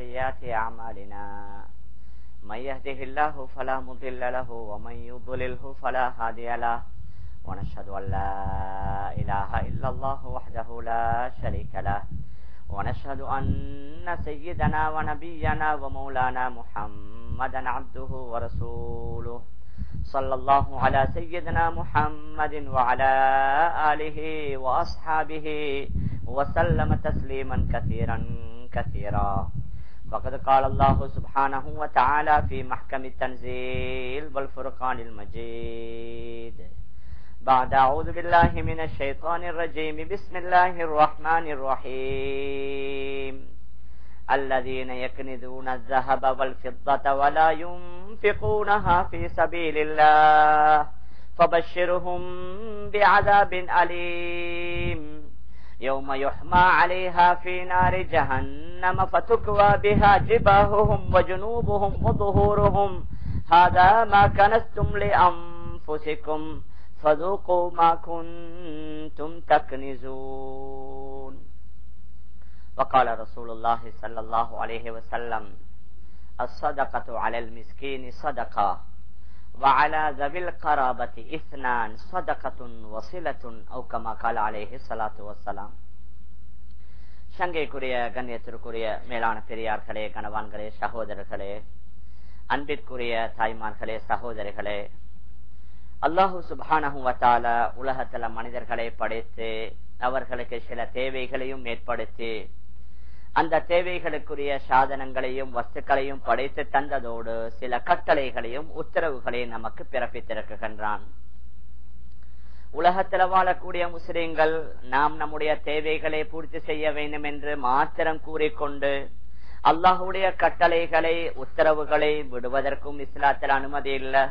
سيئات أعمالنا. من يهده الله فلا مضل له ومن يضلله فلا هادي له. ونشهد أن لا إله إلا الله وحده لا شريك له. ونشهد أن سيدنا ونبينا ومولانا محمدا عبده ورسوله. صلى الله على سيدنا محمد وعلى آله وأصحابه وسلم تسليما كثيرا كثيرا. وقد قال الله سبحانه وتعالى في محكم التنزيل والفرقان المجيد. بعد أعوذ بالله من الشيطان الرجيم. بسم الله الرحمن الرحيم. الذين يكنزون الذهب والفضة ولا ينفقونها في سبيل الله فبشرهم بعذاب أليم. يوم يحمى عليها في نار جهنم فتكوى بها جباههم وجنوبهم وظهورهم. هذا ما كنستم لأنفسكم. فذوقوا ما كنتم تكنزون. وقال رسول الله صلى الله عليه وسلم الصدقة على المسكين صدقة. وعلى ذوي القرابة اثنان صدقة وصلة أو كما قال عليه الصلاة والسلام சங்கைக்குரிய கண்ணியத்திற்குரிய மேலான பெரியார்களே கணவான்களே சகோதரர்களே அன்பிற்குரிய தாய்மார்களே சகோதரிகளே அல்லாஹு சுபானகுவத்தால உலகத்துல மனிதர்களை படைத்து அவர்களுக்கு சில தேவைகளையும் ஏற்படுத்தி அந்த தேவைகளுக்குரிய சாதனங்களையும் வஸ்துக்களையும் படைத்து தந்ததோடு சில கட்டளைகளையும் உத்தரவுகளையும் நமக்கு பிறப்பித்திருக்கின்றான். உலகத்தில் வாழக்கூடிய முஸ்லிம்கள் நாம் நம்முடைய தேவைகளை பூர்த்தி செய்ய வேண்டும் என்று மாத்திரம் கூறிக்கொண்டு அல்லாஹுடைய கட்டளைகளை உத்தரவுகளை விடுவதற்கும் இஸ்லாத்தில் அனுமதி இல்லை.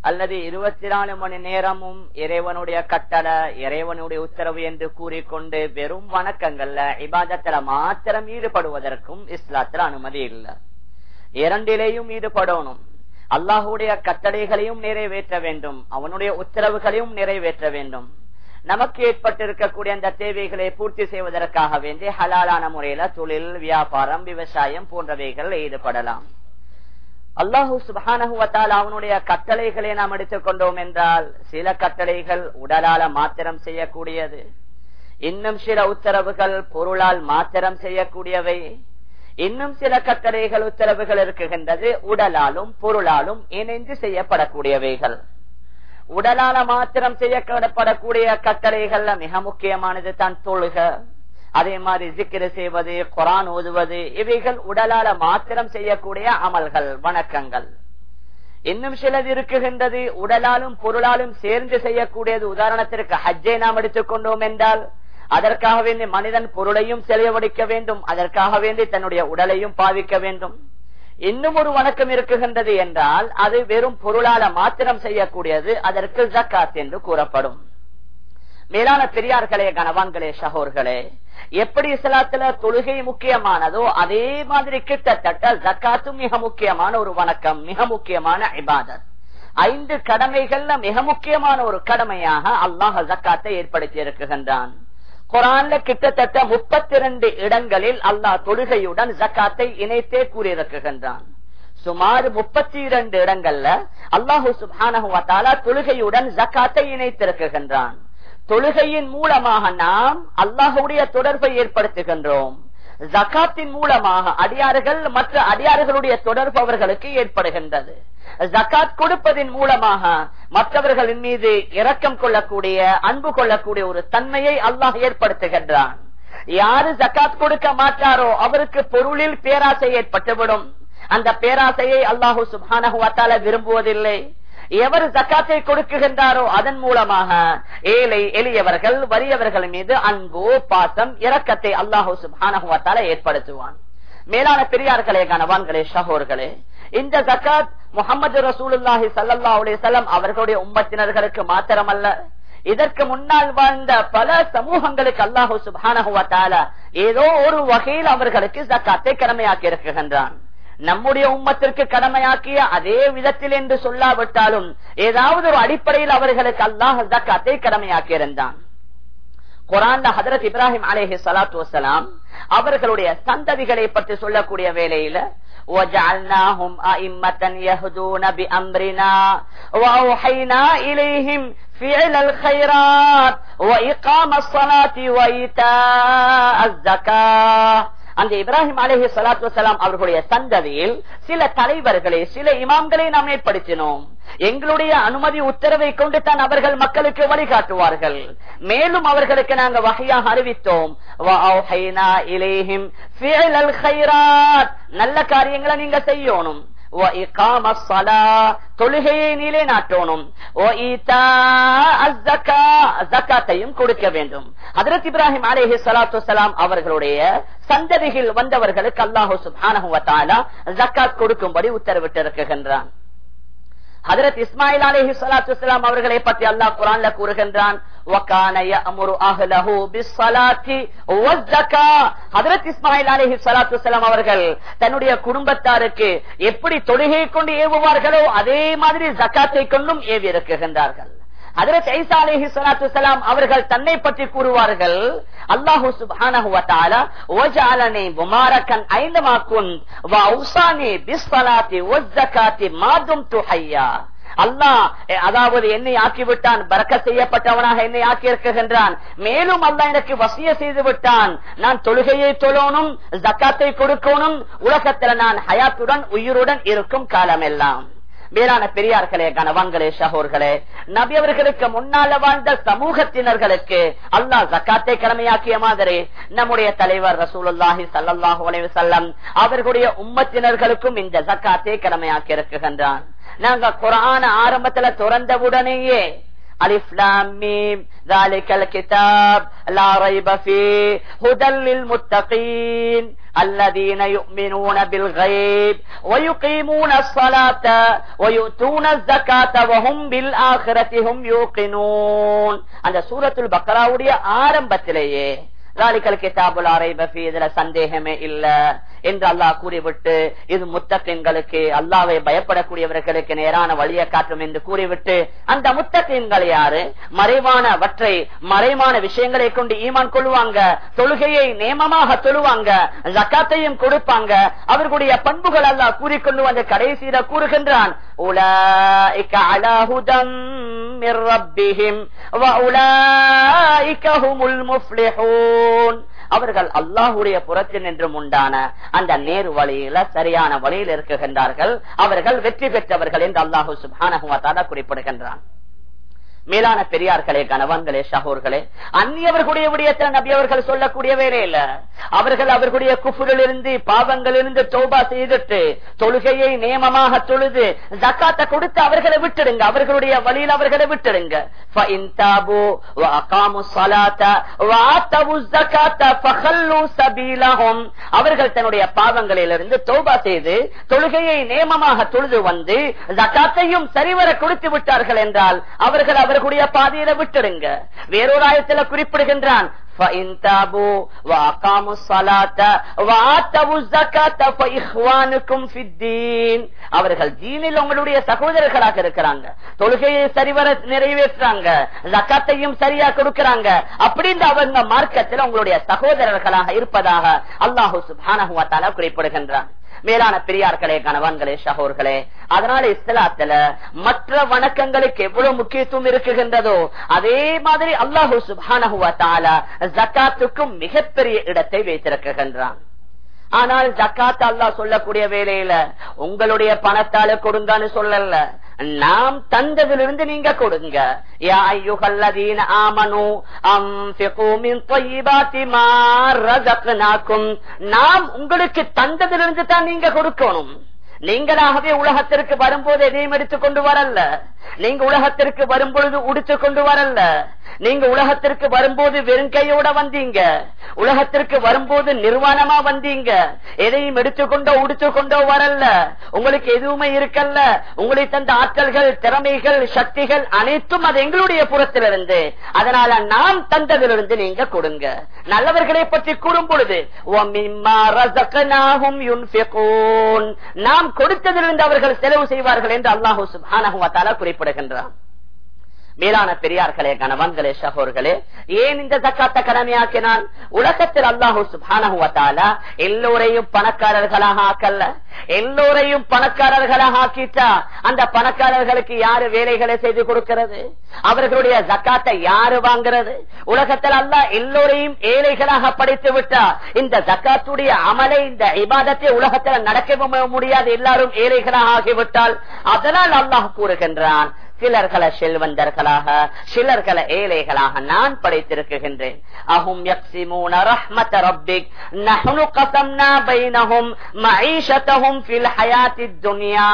அல்லது இருபத்தி நாலு மணி நேரமும் இறைவனுடைய கட்டளை இறைவனுடைய உத்தரவு என்று கூறிக்கொண்டு வெறும் வணக்கங்கள்ல இபாதத்துல மாத்திரம் ஈடுபடுவதற்கும் இஸ்லாத்துல அனுமதி இல்லை. இரண்டிலேயும் ஈடுபடணும். அல்லாஹுடைய கட்டளைகளையும் நிறைவேற்ற வேண்டும். அவனுடைய உத்தரவுகளையும் நிறைவேற்ற வேண்டும். நமக்கு ஏற்பட்டிருக்கக்கூடிய அந்த தேவைகளை பூர்த்தி செய்வதற்காக வேண்டி ஹலாலான முறையில தொழில் வியாபாரம் விவசாயம் போன்றவைகள் ஈடுபடலாம். அல்லாஹூ சுபானகுவத்தால் அவனுடைய கட்டளைகளை நாம் எடுத்துக்கொண்டோம் என்றால் சில கட்டளைகள் உடலால மாத்திரம் செய்யக்கூடியது. இன்னும் சில உத்தரவுகள் பொருளால் மாத்திரம் செய்யக்கூடியவை. இன்னும் சில கட்டளைகள் உத்தரவுகள் இருக்குகின்றது உடலாலும் பொருளாலும் இணைந்து செய்யப்படக்கூடியவைகள். உடலால மாத்திரம் செய்யப்படக்கூடிய கட்டளைகள்ல மிக முக்கியமானது தான் தொழுக. அதே மாதிரி ஜிக்கிர செய்வது குரான் ஓதுவது இவைகள் உடலால மாத்திரம் செய்யக்கூடிய அமல்கள் வணக்கங்கள். இன்னும் சிலது இருக்குகின்றது. உடலாலும் பொருளாலும் சேர்ந்து செய்யக்கூடியது. உதாரணத்திற்கு ஹஜ்ஜை நாம் எடுத்துக்கொண்டோம் என்றால் அதற்காக வேண்டி மனிதன் பொருளையும் செலவழிக்க வேண்டும். அதற்காக வேண்டி தன்னுடைய உடலையும் பாவிக்க வேண்டும். இன்னும் ஒரு வணக்கம் இருக்குகின்றது என்றால் அது வெறும் பொருளால மாத்திரம் செய்யக்கூடியது. அதற்கு ஜக்காத் என்று கூறப்படும். மேலான பெரியார்களே கணவான்களே சகோர்களே எப்படி இஸ்லாத்துல தொழுகை முக்கியமானதோ அதே மாதிரி கிட்டத்தட்ட ஜக்காத்தும் மிக முக்கியமான ஒரு வணக்கம் மிக முக்கியமான இபாதத். ஐந்து கடமைகள்ல மிக முக்கியமான ஒரு கடமையாக அல்லாஹ் ஜக்காத்தை ஏற்படுத்தி இருக்குகின்றான் குரான்ல கிட்டத்தட்ட முப்பத்தி இரண்டு இடங்களில் அல்லாஹ் தொழுகையுடன் ஜக்காத்தை இணைத்தே கூறியிருக்குகின்றான் சுமார் முப்பத்தி இரண்டு இடங்கள்ல அல்லாஹு சுபான தொழுகையுடன் ஜக்காத்தை இணைத்திருக்குகின்றான் தொழுகையின் மூலமாக நாம் அல்லாஹுடைய தொடர்பை ஏற்படுத்துகின்றோம். ஜக்காத்தின் மூலமாக அடியார்கள் மற்ற அடியார்களுடைய தொடர்பு அவர்களுக்கு ஏற்படுகின்றது. ஜக்காத் கொடுப்பதன் மூலமாக மற்றவர்களின் மீது இரக்கம் கொள்ளக்கூடிய அன்பு கொள்ளக்கூடிய ஒரு தன்மையை அல்லாஹ் ஏற்படுத்துகின்றான். யாரு ஜக்காத் கொடுக்க மாட்டாரோ அவருக்கு பொருளில் பேராசை ஏற்பட்டுவிடும். அந்த பேராசையை அல்லாஹூ சுபானகுவத்தால விரும்புவதில்லை. எவர் ஜக்காத்தை கொடுக்குகின்றாரோ அதன் மூலமாக ஏழை எளியவர்கள் வறியவர்கள் மீது அன்போ பாசம் இரக்கத்தை அல்லாஹூ சுபானகுவத்தால ஏற்படுத்துவான். மேலான பெரியார்களே கணவான்களே ஷஹோர்களே இந்த ஜக்காத் முகமது ரசூலுல்லாஹி சல்லா அலிசல்லாம் அவர்களுடைய உம்பத்தினர்களுக்கு மாத்திரமல்ல. இதற்கு முன்னால் வாழ்ந்த பல சமூகங்களுக்கு அல்லாஹூ சுபானகுவத்தால ஏதோ ஒரு வகையில் அவர்களுக்கு ஜக்காத்தை கடமையாக்கி இருக்கின்றான். நம்முடைய உம்மத்திற்கு கடமையாக்கிய அதே விதத்தில் என்று சொல்லாவிட்டாலும் ஏதாவது ஒரு அடிப்படையில் அவர்களுக்கு அல்லாஹ் ஜக்காத்தை கடமையாக்கி இருந்தான் குரான் ஹதரத் இப்ராஹிம் அலேஹி சலாத்து வசலாம் அவர்களுடைய சந்ததிகளை பற்றி சொல்லக்கூடிய வேளையில وجعلناهم أئمة يهدون بأمرنا وأوحينا إليهم فعل الخيرات وإقام الصلاة وإيتاء الزكاة அந்த இப்ராஹிம் அலேஹி சலாத்து வலாம் அவர்களுடைய சந்ததியில் சில தலைவர்களை சில இமாம்களை நாம் ஏற்படுத்தினோம். எங்களுடைய அனுமதி உத்தரவை கொண்டு தான் அவர்கள் மக்களுக்கு வழிகாட்டுவார்கள். மேலும் அவர்களுக்கு நாங்கள் வகையாக அறிவித்தோம். நல்ல காரியங்களை நீங்க செய்யணும். தொழுகையை நீலே நாட்டணும் கொடுக்க வேண்டும். அதரத் இப்ராஹிம் அலேஹி சலாத்து சலாம் அவர்களுடைய சந்ததிகள் வந்தவர்களுக்கு அல்லாஹு சுபானகுவத்தாலா ஜக்காத் கொடுக்கும்படி உத்தரவிட்டிருக்கின்றான். ஹதரத் இஸ்மாயில் அலேஹி சலாத்து இஸ்லாம் அவர்களை பற்றி அல்லாஹ் குரான்ல கூறுகின்றான் அவர்கள் தன்னுடைய குடும்பத்தாருக்கு எப்படி தொழுகை கொண்டு ஏவுவார்களோ அதே மாதிரி ஜக்காத்தை கொண்டும் ஏவி இருக்குகின்றார்கள் அதற்கு ஐசா அலேஹி சலாத்து சலாம் அவர்கள் தன்னை பற்றி கூறுவார்கள் அல்லாஹு சுபானஹு அல்லாஹ் அதாவது என்னை ஆக்கிவிட்டான் பறக்க செய்யப்பட்டவனாக என்னை ஆக்கி இருக்குகின்றான் மேலும் அல்லாஹ் எனக்கு வசிய செய்து விட்டான். நான் தொழுகையை தொழணும் ஜக்காத்தை கொடுக்கணும் உலகத்துல நான் ஹயாத்துடன் உயிருடன் இருக்கும் காலமெல்லாம். மேலான பெரியார்களே கணவான்களே ஷஹோர்களே நபி அவர்களுக்கு முன்னால வாழ்ந்த சமூகத்தினர்களுக்கு அல்லா ஜக்காத்தை கடமையாக்கிய மாதிரி நம்முடைய தலைவர் ரசூலுல்லாஹி சல்லாஹூ அலைவு செல்லம் அவர்களுடைய உம்மத்தினர்களுக்கும் இந்த ஜக்காத்தை கடமையாக்கி இருக்குகின்றான் நாங்க குரான ஆரம்பத்துல துறந்தவுடனேயே ألف لام ميم ذلك الكتاب لا ريب فيه هدى للمتقين الذين يؤمنون بالغيب ويقيمون الصلاة ويؤتون الزكاة وهم بالآخرة هم يوقنون அந்த சூரத்துல் பக்ராவுடைய ஆரம்பத்திலேயே ராலிக்கல் கிதாபுல் அரைபி இதுல சந்தேகமே இல்ல என்று அல்லாஹ் கூறிவிட்டு இது முத்தக்கின்களுக்கு அல்லாவை பயப்படக்கூடியவர்களுக்கு நேரான வழியை காட்டும் என்று கூறிவிட்டு அந்த முத்தக்கின்கள் யாரு? மறைவானவற்றை மறைவான விஷயங்களை கொண்டு ஈமான் கொள்வாங்க தொழுகையை நேமமாக தொழுவாங்க ஜக்காத்தையும் கொடுப்பாங்க. அவர்களுடைய பண்புகள் அல்லாஹ் கூறிக்கொண்டு வந்து கடைசியில கூறுகின்றான் உலா அலாஹுதம் அவர்கள் அல்லாஹுடைய புறத்தில் நின்றும் உண்டான அந்த நேர் வழியில சரியான வழியில் இருக்குகின்றார்கள். அவர்கள் வெற்றி பெற்றவர்கள் என்று அல்லாஹு சுபான குறிப்பிடுகின்றான். மேலான பெரியார்களே கணவான்களே ஷஹூர்களே அந்நியவர்களுடைய விடயத்தில் நபி அவர்கள் சொல்லக்கூடிய வேலையில அவர்கள் அவர்களுடைய குஃபுரில் இருந்து பாவங்கள் இருந்து தோபா செய்துட்டு தொழுகையை நியமமாக தொழுது ஜக்காத்தை கொடுத்து அவர்களை விட்டுடுங்க. அவர்களுடைய வழியில் அவர்களை விட்டுடுங்க. அவர்கள் தன்னுடைய பாவங்களிலிருந்து தோபா செய்து தொழுகையை நியமமாக தொழுது வந்து ஜக்காத்தையும் சரிவர கொடுத்து விட்டார்கள் என்றால் அவர்கள் அவர்களுடைய பாதையில விட்டுடுங்க. வேறொரு ஆயத்துல குறிப்பிடுகின்றான் فَإِنْتَابُوا وَأَقَامُوا الصَّلَاةَ وَآتَّبُوا الزَّكَاةَ فَإِخْوَانُكُمْ فِي الدِّينِ அவர்கள் தீனில் உங்களுடைய சகோதரர்களாக இருக்கிறாங்க. தொழுகையை சரிவர நிறைவேற்றாங்க ஜக்காத்தையும் சரியா கொடுக்கிறாங்க. அப்படின்னு அவங்க மார்க்கத்தில் உங்களுடைய சகோதரர்களாக இருப்பதாக அல்லாஹூ சுபான குறிப்பிடுகின்றான். மேலான பெரியார்களே கணவான்களே சகோர்களே அதனால இஸ்லாத்துல மற்ற வணக்கங்களுக்கு எவ்வளவு முக்கியத்துவம் இருக்குகின்றதோ அதே மாதிரி அல்லாஹூ தாலா ஜக்காத்துக்கும் மிகப்பெரிய இடத்தை வைத்திருக்கின்றான். ஆனால் ஜக்காத் அல்லா சொல்லக்கூடிய வேலையில உங்களுடைய பணத்தால கொடுங்கன்னு சொல்லல. நாம் தந்ததிலிருந்து நீங்க கொடுங்க. நாம் உங்களுக்கு தந்ததிலிருந்து தான் நீங்க கொடுக்கணும். நீங்களாகவே உலகத்திற்கு வரும்போது எதையும் எடுத்துக் கொண்டு வரல. நீங்க உலகத்திற்கு வரும்பொழுது உடுத்து கொண்டு வரல நீங்க உலகத்திற்கு வரும்போது வெறுங்கையோட வந்தீங்க. உலகத்திற்கு வரும்போது நிர்வாணமா வந்தீங்க. எதையும் எடுத்துக்கொண்டோ உடுத்துக்கொண்டோ வரல உங்களுக்கு எதுவுமே இருக்கல்ல. உங்களை தந்த ஆற்றல்கள் திறமைகள் சக்திகள் அனைத்தும் அது எங்களுடைய புறத்திலிருந்து. அதனால நாம் தந்ததிலிருந்து நீங்க கொடுங்க. நல்லவர்களை பற்றி கூறும் பொழுது நாம் கொடுத்ததிலிருந்து அவர்கள் செலவு செய்வார்கள் என்று அல்லாஹூ குறிப்பிட்டார் பயப்படுகின்றான். மேலான பெரியார்களே கணவன்களே சகோர்களே ஏன் இந்த தக்காத்த கடமையாக்கினால் உலகத்தில் அல்லாஹூ சுபானகுவத்தால எல்லோரையும் பணக்காரர்களாக ஆக்கல்ல எல்லோரையும் பணக்காரர்களாக ஆக்கிட்டா அந்த பணக்காரர்களுக்கு யாரு வேலைகளை செய்து கொடுக்கிறது? அவர்களுடைய ஜக்காத்தை யாரு வாங்குறது? உலகத்தில் அல்ல எல்லோரையும் ஏழைகளாக படித்து விட்டா இந்த ஜக்காத்துடைய அமலை இந்த இபாதத்தை உலகத்தில் நடக்க முடியாது. எல்லாரும் ஏழைகளாக ஆகிவிட்டால் அதனால் அல்லாஹ் கூறுகின்றான் சிலர்களை செல்வந்தர்களாக சிலர்களை ஏழைகளாக நான் படைத்திருக்கின்றேன் அஹும் யக்ஸிமூன ரஹ்மத ரப்பிக் நஹ்னு கஸம்னா பைனஹும் மஈஷதஹும் ஃபில் ஹயாத்தித் துன்யா.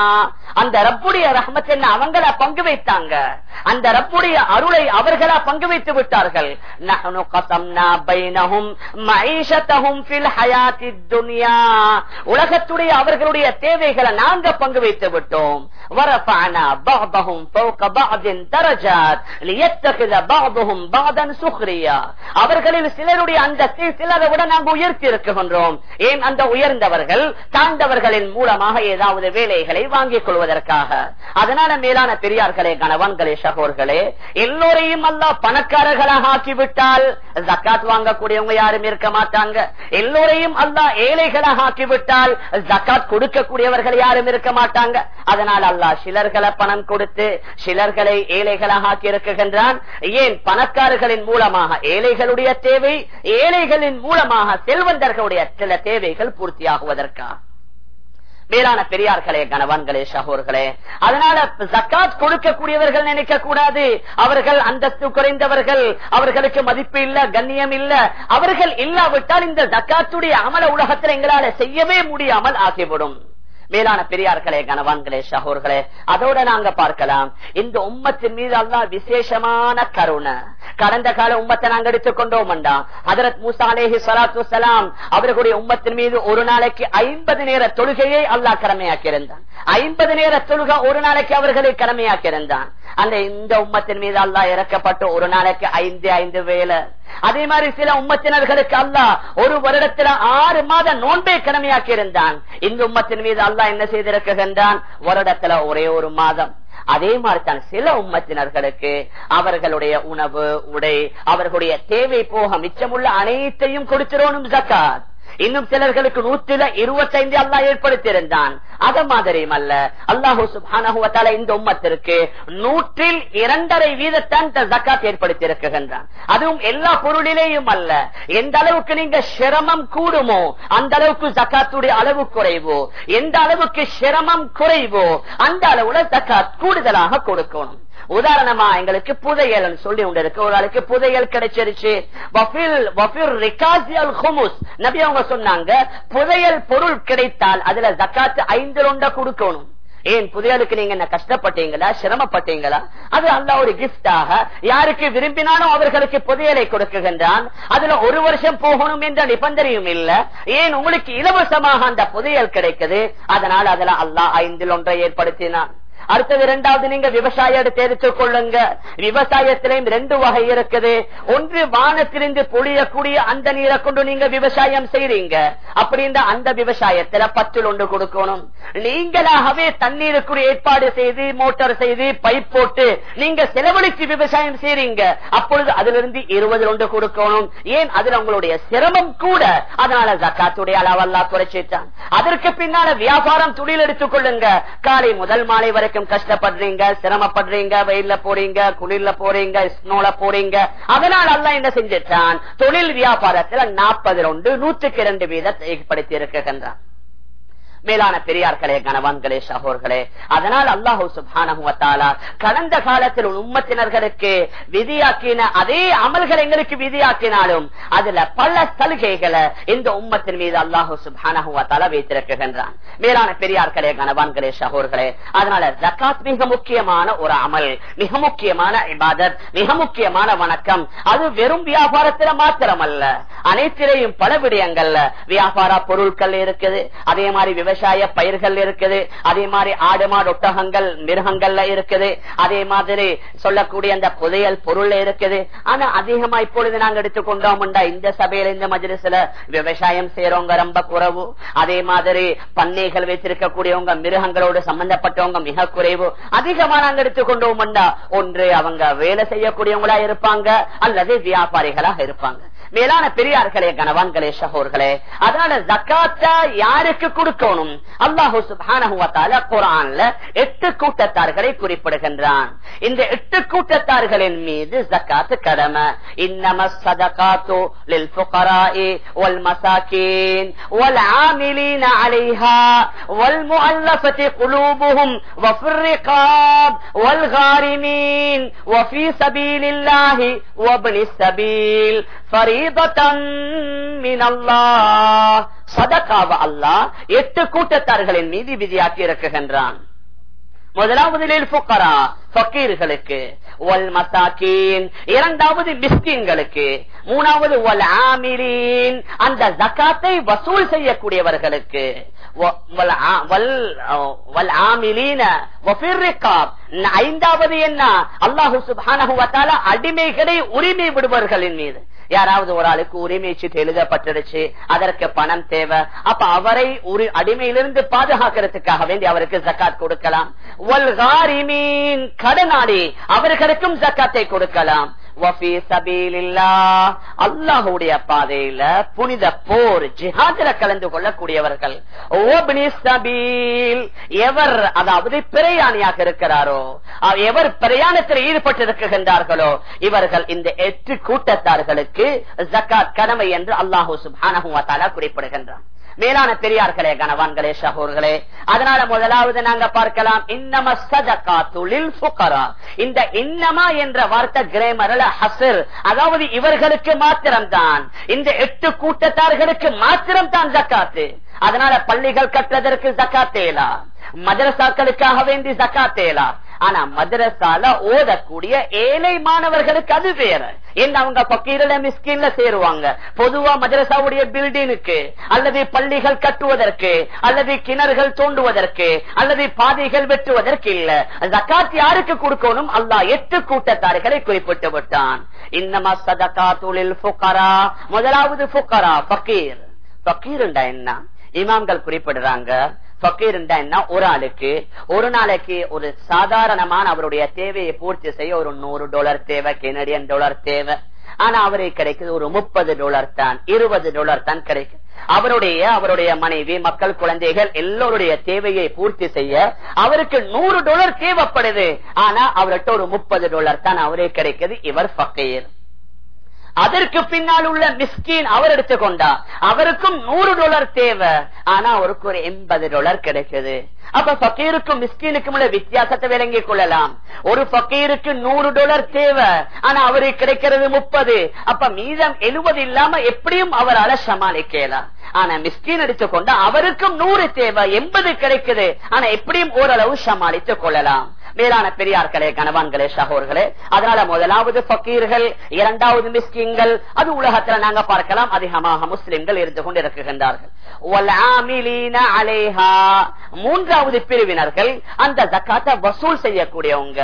அந்த ரப்புடைய ரஹ்மத் என்ன அவங்கள பங்கு வைத்தாங்க? அந்த ரப்புடைய அருளை அவர்களா பங்கு வைத்து விட்டார்கள்? நஹ்னு கசம்னா பைனஹும் மஈஷதஹும் ஃபில் ஹயாத்தித் துன்யா. உலகத்துடைய அவர்களுடைய தேவைகளை நாங்க பங்கு வைத்து விட்டோம். வரஃபஅனா பஅதஹும் فوق بعض درجات ليتخذ بعضهم بعضا سخريا அவர்களில் சிலருடைய அந்தஸ்தை சிலரை விட நாங்கள் உயர்த்தி இருக்கின்றோம் ஏன் அந்த உயர்ந்தவர்கள் தாழ்ந்தவர்களின் மூலமாக ஏதாவது வேலைகளை வாங்கிக் கொள்வதற்காக அதனால மேலான பெரியார்களே கணவன்களே சகோர்களே எல்லோரையும் அல்ல பணக்காரர்களாக ஆக்கிவிட்டால் ஜக்காத் வாங்கக்கூடியவங்க யாரும் இருக்க மாட்டாங்க எல்லோரையும் அல்ல ஏழைகளாக ஆக்கிவிட்டால் ஜக்காத் கொடுக்கக்கூடியவர்கள் யாரும் இருக்க மாட்டாங்க அதனால் அல்லாஹ் சிலர்களை பணம் கொடுத்து சிலர்களை ஏழைகளாக ஆக்கியிருக்குகின்றான் ஏன் பணக்காரர்களின் மூலமாக ஏழைகளுடைய தேவை ஏழைகளின் மூலமாக செல்வந்தர்களுடைய சில தேவைகள் பூர்த்தியாகுவதற்காக மேலான பெரியார்களே கணவான்களே சகோர்களே அதனால ஜக்காத் கொடுக்கக்கூடியவர்கள் நினைக்க கூடாது அவர்கள் அந்தஸ்து குறைந்தவர்கள். அவர்களுக்கு மதிப்பு இல்ல கண்ணியம் இல்ல. அவர்கள் இல்லாவிட்டால் இந்த ஜக்காத்துடைய அமல உலகத்தில் எங்களால் செய்யவே முடியாமல் ஆகிவிடும். மேலான பெரியார்களே கணவான்களே சகோர்களே அதோட நாங்க பார்க்கலாம். இந்த உம்மத்தின் மீது அல்லா விசேஷமான கருணை. கடந்த கால உம்மத்தை நாங்க எடுத்துக்கொண்டோம் ஹதரத் மூசா அலேஹி சலாத்து சலாம் அவர்களுடைய உம்மத்தின் மீது ஒரு நாளைக்கு ஐம்பது நேர தொழுகையை அல்லாஹ் கடமையாக்கியிருந்தான். ஐம்பது நேர தொழுகை ஒரு நாளைக்கு அவர்களை கடமையாக்கியிருந்தான். அந்த இந்த உம்மத்தின் மீது அல்லா இறக்கப்பட்டு ஒரு நாளைக்கு ஐந்து ஐந்து வேலை அதே மாதிரி சில உம்மத்தினர்களுக்கு அல்லா ஒரு வருடத்துல ஆறு மாத நோன்பை கடமையாக்கி இருந்தான் இந்த உம்மத்தின் மீது அல்லா என்ன செய்திருக்கின்றான்? வருடத்துல ஒரே ஒரு மாதம். அதே மாதிரி தான் சில உம்மத்தினர்களுக்கு அவர்களுடைய உணவு உடை அவர்களுடைய தேவை போக மிச்சமுள்ள அனைத்தையும் கொடுத்திரோனும் ஜக்காத். இன்னும் சிலர்களுக்கு நூற்றில இருபத்தைந்து அல்லா ஏற்படுத்தியிருந்தான். அத மாதிரியும் அல்ல அல்லாஹூ சுபான இந்த உம்மத்திற்கு நூற்றில் இரண்டரை வீதத்தான் ஜக்காத் ஏற்படுத்தி இருக்கின்றான் அதுவும் எல்லா பொருளிலேயும் அல்ல. எந்த அளவுக்கு நீங்க சிரமம் கூடுமோ அந்த அளவுக்கு ஜக்காத்துடைய அளவு குறைவோ எந்த அளவுக்கு சிரமம் குறைவோ அந்த அளவுல ஜக்காத் கூடுதலாக கொடுக்கணும். உதாரணமா எங்களுக்கு புதையல் சொல்லி உண்டு இருக்கு. ஒரு ஆளுக்கு புதையல் கிடைச்சிருச்சு. நபி அவங்க சொன்னாங்க புதையல் பொருள் கிடைத்தால் அதுல ஜக்காத்து ஐந்து ரொண்ட கொடுக்கணும். ஏன் புதையலுக்கு நீங்க என்ன கஷ்டப்பட்டீங்களா? சிரமப்பட்டீங்களா? அது அல்ல ஒரு கிஃப்டாக யாருக்கு விரும்பினாலும் அவர்களுக்கு புதையலை கொடுக்குகின்றான். அதுல ஒரு வருஷம் போகணும் என்ற நிபந்தனையும் இல்ல. ஏன் உங்களுக்கு இலவசமாக அந்த புதையல் கிடைக்குது. அதனால் அதுல அல்லாஹ் ஐந்தில் ஒன்றை ஏற்படுத்தினான். அடுத்தது இரண்டாவது நீங்க விவசாயத்தை எடுத்துக் கொள்ளுங்க. விவசாயத்திலையும் ரெண்டு வகை இருக்குது. ஒன்று வானத்திலிருந்து பொழியக்கூடிய அந்த நீரை கொண்டு நீங்க விவசாயம் செய்றீங்க. அப்படின்ற அந்த விவசாயத்துல பத்தில் ஒன்று கொடுக்கணும். நீங்களாகவே தண்ணீருக்குரிய ஏற்பாடு செய்து மோட்டார் செய்து பைப் போட்டு நீங்க செலவழிச்சு விவசாயம் செய்றீங்க. அப்பொழுது அதிலிருந்து இருபது ஒன்று கொடுக்கணும். ஏன்? அதுல உங்களுடைய சிரமம் கூட அதனால ஜக்காத்துடைய அளவெல்லாம் குறைச்சிட்டான். அதற்கு பின்னால வியாபாரம் துணியில் எடுத்துக் கொள்ளுங்க. காலை முதல் மாலை வரைக்கும் கஷ்டப்படுறீங்க சிரமப்படுறீங்க வெயில்ல போறீங்க குளிர்ல போறீங்க ஸ்னோல போறீங்க. அதனால் அல்ல என்ன செஞ்சிட்டான்? தொழில் வியாபாரத்தில் நாற்பது ரெண்டு நூற்றுக்கு இரண்டு வீதத்தை ஏற்படுத்தி இருக்கின்றான் மேலான பெரியார்களே கணவான்களே சகோர்களே அதனால் அல்லாஹூ சுபானகுவத்தாலா கடந்த காலத்தில் உம்மத்தினர்களுக்கு விதியாக்கின அதே அமல்கள் எங்களுக்கு விதியாக்கினாலும் அதுல பல சலுகைகளை இந்த உம்மத்தின் மீது அல்லாஹூ சுபானகுவத்தாலா வைத்திருக்கின்றான். மேலான பெரியார்களே கணவான்களே சகோர்களே அதனால ஜக்காத் மிக முக்கியமான ஒரு அமல் மிக முக்கியமான இபாதத் மிக முக்கியமான வணக்கம். அது வெறும் வியாபாரத்தில் மாத்திரமல்ல அனைத்திலையும் பல விடயங்கள்ல வியாபார பொருட்கள் இருக்குது. அதே மாதிரி விவசாய பயிர்கள் இருக்குது. அதே மாதிரி ஆடு மாடு ஒட்டகங்கள் மிருகங்கள்ல இருக்குது. அதே மாதிரி சொல்லக்கூடிய அந்த புதையல் பொருள் இருக்குது. ஆனா அதிகமா இப்பொழுது நாங்க எடுத்துக்கொண்டோம் இந்த சபையில இந்த மஜ்லிஸ்ல விவசாயம் செய்யறவங்க ரொம்ப குறைவு. அதே மாதிரி பண்ணைகள் வைத்திருக்கக்கூடியவங்க மிருகங்களோடு சம்பந்தப்பட்டவங்க மிக குறைவு. அதிகமா நாங்க எடுத்துக்கொண்டோம் ஒன்று அவங்க வேலை செய்யக்கூடியவங்களா இருப்பாங்க அல்லது வியாபாரிகளாக இருப்பாங்க. மேலான பெரியார்களே கணவான்களே சகோர்களே அதனால ஜக்காத்தா யாருக்கு கொடுக்கணும்? அல்லாஹு சுபான குரான்ல எட்டு கூட்டத்தார்களை குறிப்பிடுகின்றான். இந்த எட்டு கூட்டத்தார்களின் மீது ஜக்காத்து கடமை. இன்னம சதகாத்து லில் ஃபுகராஇ வல் மசாகீன் வல் ஆமிலீன அலைஹா வல் முஅல்லஃபதி குலூபுஹும் வஃபிர் ரிகாப் வல் சதகாவ அல்லாஹ் எட்டு கூட்டத்தார்களின் மீது விதியாக்கி இறக்குகின்றான். முதலாவது புக்கரா பக்கீர்களுக்கு ஒல் இரண்டாவது மிஸ்கின்களுக்கு. மூணாவது ஒல் ஆமிரீன் அந்த ஜக்காத்தை வசூல் செய்யக்கூடியவர்களுக்கு. ஐந்தாவது என்ன? அல்லாஹு சுபான அடிமைகளை உரிமை விடுபவர்களின் மீது. யாராவது ஒரு ஆளுக்கு உரிமை சீட்டு எழுதப்பட்டுருச்சு அதற்கு பணம் தேவை. அப்ப அவரை ஒரு அடிமையிலிருந்து பாதுகாக்கிறதுக்காக வேண்டி அவருக்கு ஜக்காத் கொடுக்கலாம். கடனாடி அவர்களுக்கும் ஜக்காத்தை கொடுக்கலாம். அல்லாஹுடைய பாதையில புனித போர் ஜிஹாதில கலந்து கொள்ளக்கூடியவர்கள். எவர் அதாவது பிரயாணியாக இருக்கிறாரோ எவர் பிரயாணத்தில் ஈடுபட்டிருக்கின்றார்களோ இவர்கள் இந்த எட்டு கூட்டத்தார்களுக்கு ஜக்காத் கடமை என்று அல்லாஹூ சுபானஹுவத்தாலா குறிப்பிடுகின்றான். மேலான பெரியார்களே கணவான்களே சகோர்களே அதனால முதலாவது நாங்க பார்க்கலாம் இன்னம சதகா தொழில் இந்த இன்னமா என்ற வார்த்தை கிரேமரல ஹசர் அதாவது இவர்களுக்கு மாத்திரம்தான். இந்த எட்டு கூட்டத்தார்களுக்கு மாத்திரம்தான் ஜக்காத்து. அதனால பள்ளிகள் கட்டுறதற்கு ஜக்காத்தேலா. மதரசாக்களுக்காக வேண்டி ஜக்காத்தேலா. ஆனா மதரசால ஓதக்கூடிய ஏழை மாணவர்களுக்கு அது வேற. என்ன அவங்க பக்கீரல மிஸ்கின்ல சேருவாங்க? பொதுவா மதரசாவுடைய பில்டிங்குக்கு அல்லது பள்ளிகள் கட்டுவதற்கு அல்லது கிணறுகள் தோண்டுவதற்கு அல்லது பாதைகள் வெட்டுவதற்கு இல்ல. ஜக்காத் யாருக்கு கொடுக்கணும்? அல்லா எட்டு கூட்டத்தார்களை குறிப்பிட்டு விட்டான். இன்னமா சதகா தொழில் புக்கரா முதலாவது புக்கரா பக்கீர் பக்கீர் என்ன? இமாம்கள் குறிப்பிடுறாங்க பக்கீர் என்ன ஒரு ஆளுக்கு ஒரு நாளைக்கு ஒரு சாதாரணமான அவருடைய தேவையை பூர்த்தி செய்ய ஒரு நூறு டாலர் தேவை கெனடியன் டாலர் தேவை. ஆனா அவரை கிடைக்குது ஒரு முப்பது டாலர் தான் இருபது டாலர் தான் கிடைக்கும் அவருடைய அவருடைய மனைவி மக்கள் குழந்தைகள் எல்லோருடைய தேவையை பூர்த்தி செய்ய அவருக்கு நூறு டாலர் தேவைப்படுது. ஆனா அவர்கிட்ட ஒரு முப்பது டாலர் தான் அவரே கிடைக்குது இவர் பக்கையர் அதற்கு பின்னால் உள்ள மிஸ்கின் அவர் எடுத்துக்கொண்டா. அவருக்கும் நூறு டாலர் தேவை. ஆனா அவருக்கு ஒரு எண்பது டாலர் கிடைக்குது அப்ப பக்கீருக்கும் மிஸ்கினுக்கும் உள்ள வித்தியாசத்தை விளங்கிக் கொள்ளலாம். ஒரு பக்கீருக்கு நூறு டாலர் தேவை. ஆனா அவருக்கு கிடைக்கிறது முப்பது. அப்ப மீதம் எழுபது இல்லாம எப்படியும் அவரால் சமாளிக்கலாம் ஆனா மிஸ்கின் எடுத்துக்கொண்டா அவருக்கும் நூறு தேவை எண்பது கிடைக்குது. ஆனா எப்படியும் ஓரளவு சமாளித்துக் கொள்ளலாம். மேலான பெரியார்களே கணவான்களே சகோர்களே அதனால முதலாவது பக்கீர்கள் இரண்டாவது மிஸ்கிங்கள் அது உலகத்துல நாங்க பார்க்கலாம் அதிகமாக முஸ்லிம்கள் இருந்து கொண்டு இருக்குகின்றார்கள் மூன்றாவது பிரிவினர்கள் அந்த ஜக்காத்தை வசூல் செய்யக்கூடியவங்க.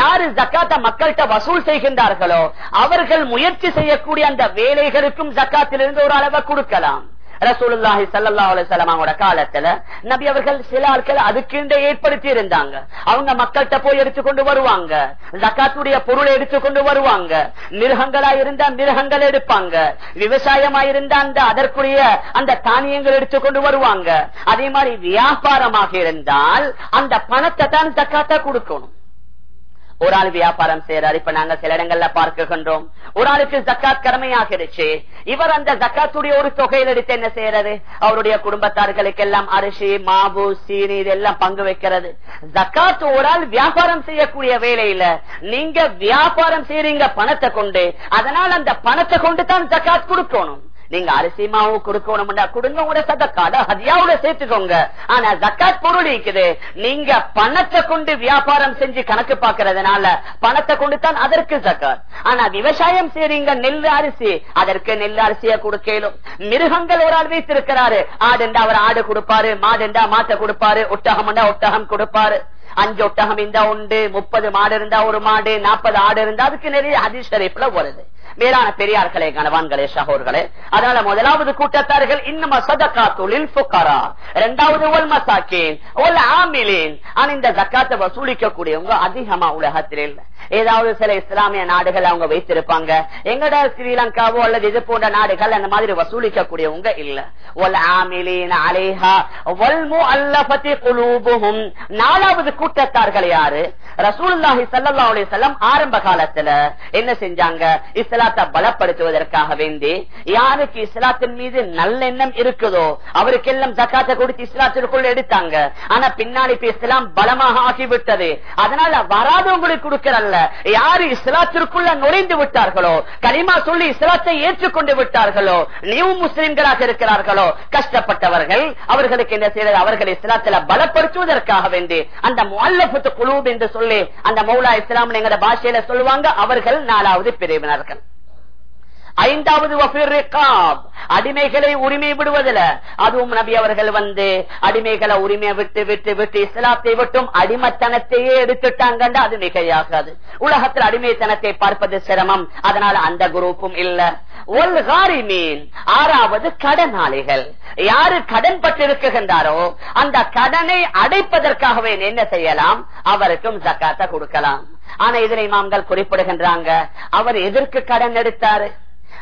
யாரு ஜக்காத்தை மக்கள்கிட்ட வசூல் செய்கின்றார்களோ அவர்கள் முயற்சி செய்யக்கூடிய அந்த வேலைகளுக்கும் ஜக்காத்திலிருந்து ஒரு அளவை கொடுக்கலாம். ரசூலுல்லாஹி சல்லா அலுவலமோட காலத்துல நபி அவர்கள் சில ஆட்கள் அதுக்கு ஏற்படுத்தி இருந்தாங்க. அவங்க மக்கள்கிட்ட போய் எடுத்துக்கொண்டு வருவாங்க. ஜக்காத்துடைய பொருளை எடுத்துக்கொண்டு வருவாங்க. மிருகங்களா இருந்தா மிருகங்கள் எடுப்பாங்க. விவசாயமா இருந்தா அந்த அதற்குரிய அந்த தானியங்கள் எடுத்துக்கொண்டு வருவாங்க. அதே மாதிரி வியாபாரமாக இருந்தால் அந்த பணத்தை தான் ஜக்காத்தா கொடுக்கணும். ஒரு ஆள் வியாபாரம் செய்யறாரு இப்ப நாங்க சில இடங்கள்ல பார்க்கின்றோம். ஒரு ஆளுக்கு ஜக்காத் கடமையாகிடுச்சு. இவர் அந்த ஜக்காத்துடைய ஒரு தொகையில் எடுத்து என்ன செய்யறது? அவருடைய குடும்பத்தார்களுக்கு எல்லாம் அரிசி மாவு சீனி இதெல்லாம் பங்கு வைக்கிறது. ஜக்காத் ஒரு ஆள் வியாபாரம் செய்யக்கூடிய வேலையில நீங்க வியாபாரம் செய்யறீங்க பணத்தை கொண்டு. அதனால் அந்த பணத்தை கொண்டு தான் ஜக்காத் கொடுக்கணும். நீங்க அரிசிமாவும் மாவு கொடுக்கணும் கொடுங்க உங்களோட சதக்காட ஹதியாவோட சேர்த்துக்கோங்க. ஆனா ஜக்காத் பொருள் இருக்குது. நீங்க பணத்தை கொண்டு வியாபாரம் செஞ்சு கணக்கு பாக்குறதுனால பணத்தை கொண்டு தான் அதற்கு ஜக்காத். ஆனா விவசாயம் செய்றீங்க நெல் அரிசி. அதற்கு நெல் அரிசியை கொடுக்கலும். மிருகங்கள் ஒரு ஆள் வைத்திருக்கிறாரு. ஆடுண்டா அவர் ஆடு கொடுப்பாரு. மாடுண்டா மாட்டை கொடுப்பாரு. ஒட்டகம் ஒட்டகம் கொடுப்பாரு. அஞ்சு ஒட்டகம் இருந்தா உண்டு முப்பது மாடு இருந்தா ஒரு மாடு நாற்பது ஆடு இருந்தா அதுக்கு நிறைய அதிசரிப்புல வருது. மேலான பெரியார்களே கணவான்களே சகோர்களே அதனால முதலாவது கூட்டத்தார்கள் இன்னும் சதக்கா தொழில் புக்காரா இரண்டாவது ஒல் மசாக்கின் ஒல் ஆமிலின். ஆனா இந்த ஜக்காத்தை வசூலிக்க கூடியவங்க அதிகமா உலகத்தில் இல்ல ஏதாவது சில இஸ்லாமிய நாடுகள் அவங்க வைத்திருப்பாங்க. எங்கட ஸ்ரீலங்காவோ அல்லது இது போன்ற நாடுகள் அந்த மாதிரி வசூலிக்க கூடியவங்க இல்ல. ஒல் ஆமிலின் அலேஹா வல்மு அல்லபதி குலூபுகும் நாலாவது கூட்டத்தார்கள் யாரு? ரசூல்லாஹி சல்லா அலி வஸல்லம் ஆரம்ப காலத்துல என்ன செஞ்சாங்க? இஸ்லாத்தை பலப்படுத்துவதற்காக வேண்டி யாருக்கு இஸ்லாத்தின் மீது நல்லெண்ணம் இருக்குதோ அவருக்கெல்லாம் ஜக்காத்தை கொடுத்து இஸ்லாத்திற்குள்ள எடுத்தாங்க. ஆனா பின்னாடி இப்ப இஸ்லாம் பலமாக ஆகிவிட்டது. அதனால வராதவங்களுக்கு கொடுக்கிறல்ல. யாரு இஸ்லாத்திற்குள்ள நுழைந்து விட்டார்களோ கலிமா சொல்லி இஸ்லாத்தை ஏற்றுக்கொண்டு விட்டார்களோ நியூ முஸ்லிம்களாக இருக்கிறார்களோ கஷ்டப்பட்டவர்கள் அவர்களுக்கு என்ன செய்யறது அவர்கள் இஸ்லாத்துல பலப்படுத்துவதற்காக வேண்டி அந்த முல்லபத்து குழு என்று சொல்லி அந்த மௌலா இஸ்லாம் எங்கட பாஷையில சொல்லுவாங்க அவர்கள் நாலாவது பிரிவினர்கள். ஐந்தாவது அடிமைகளை உரிமை விடுவதில் அதுவும் நபி அவர்கள் வந்து அடிமைகளை உரிமை விட்டு விட்டு விட்டு இஸ்லாத்தை விட்டும் அடிமைத்தனத்தையே எடுத்துட்டாங்க அது மிகையாகாது. உலகத்தில் அடிமைத்தனத்தை பார்ப்பது சிரமம். அதனால அந்த குரூப்பும் இல்ல. மீன் ஆறாவது கடனாளிகள். யாரு கடன் பட்டிருக்கின்றாரோ அந்த கடனை அடைப்பதற்காகவே என்ன செய்யலாம்? அவருக்கும் ஜக்காத்த கொடுக்கலாம். ஆனா இதனை மாம்கள் குறிப்பிடுகின்றாங்க அவர் எதற்கு கடன் எடுத்தாரு?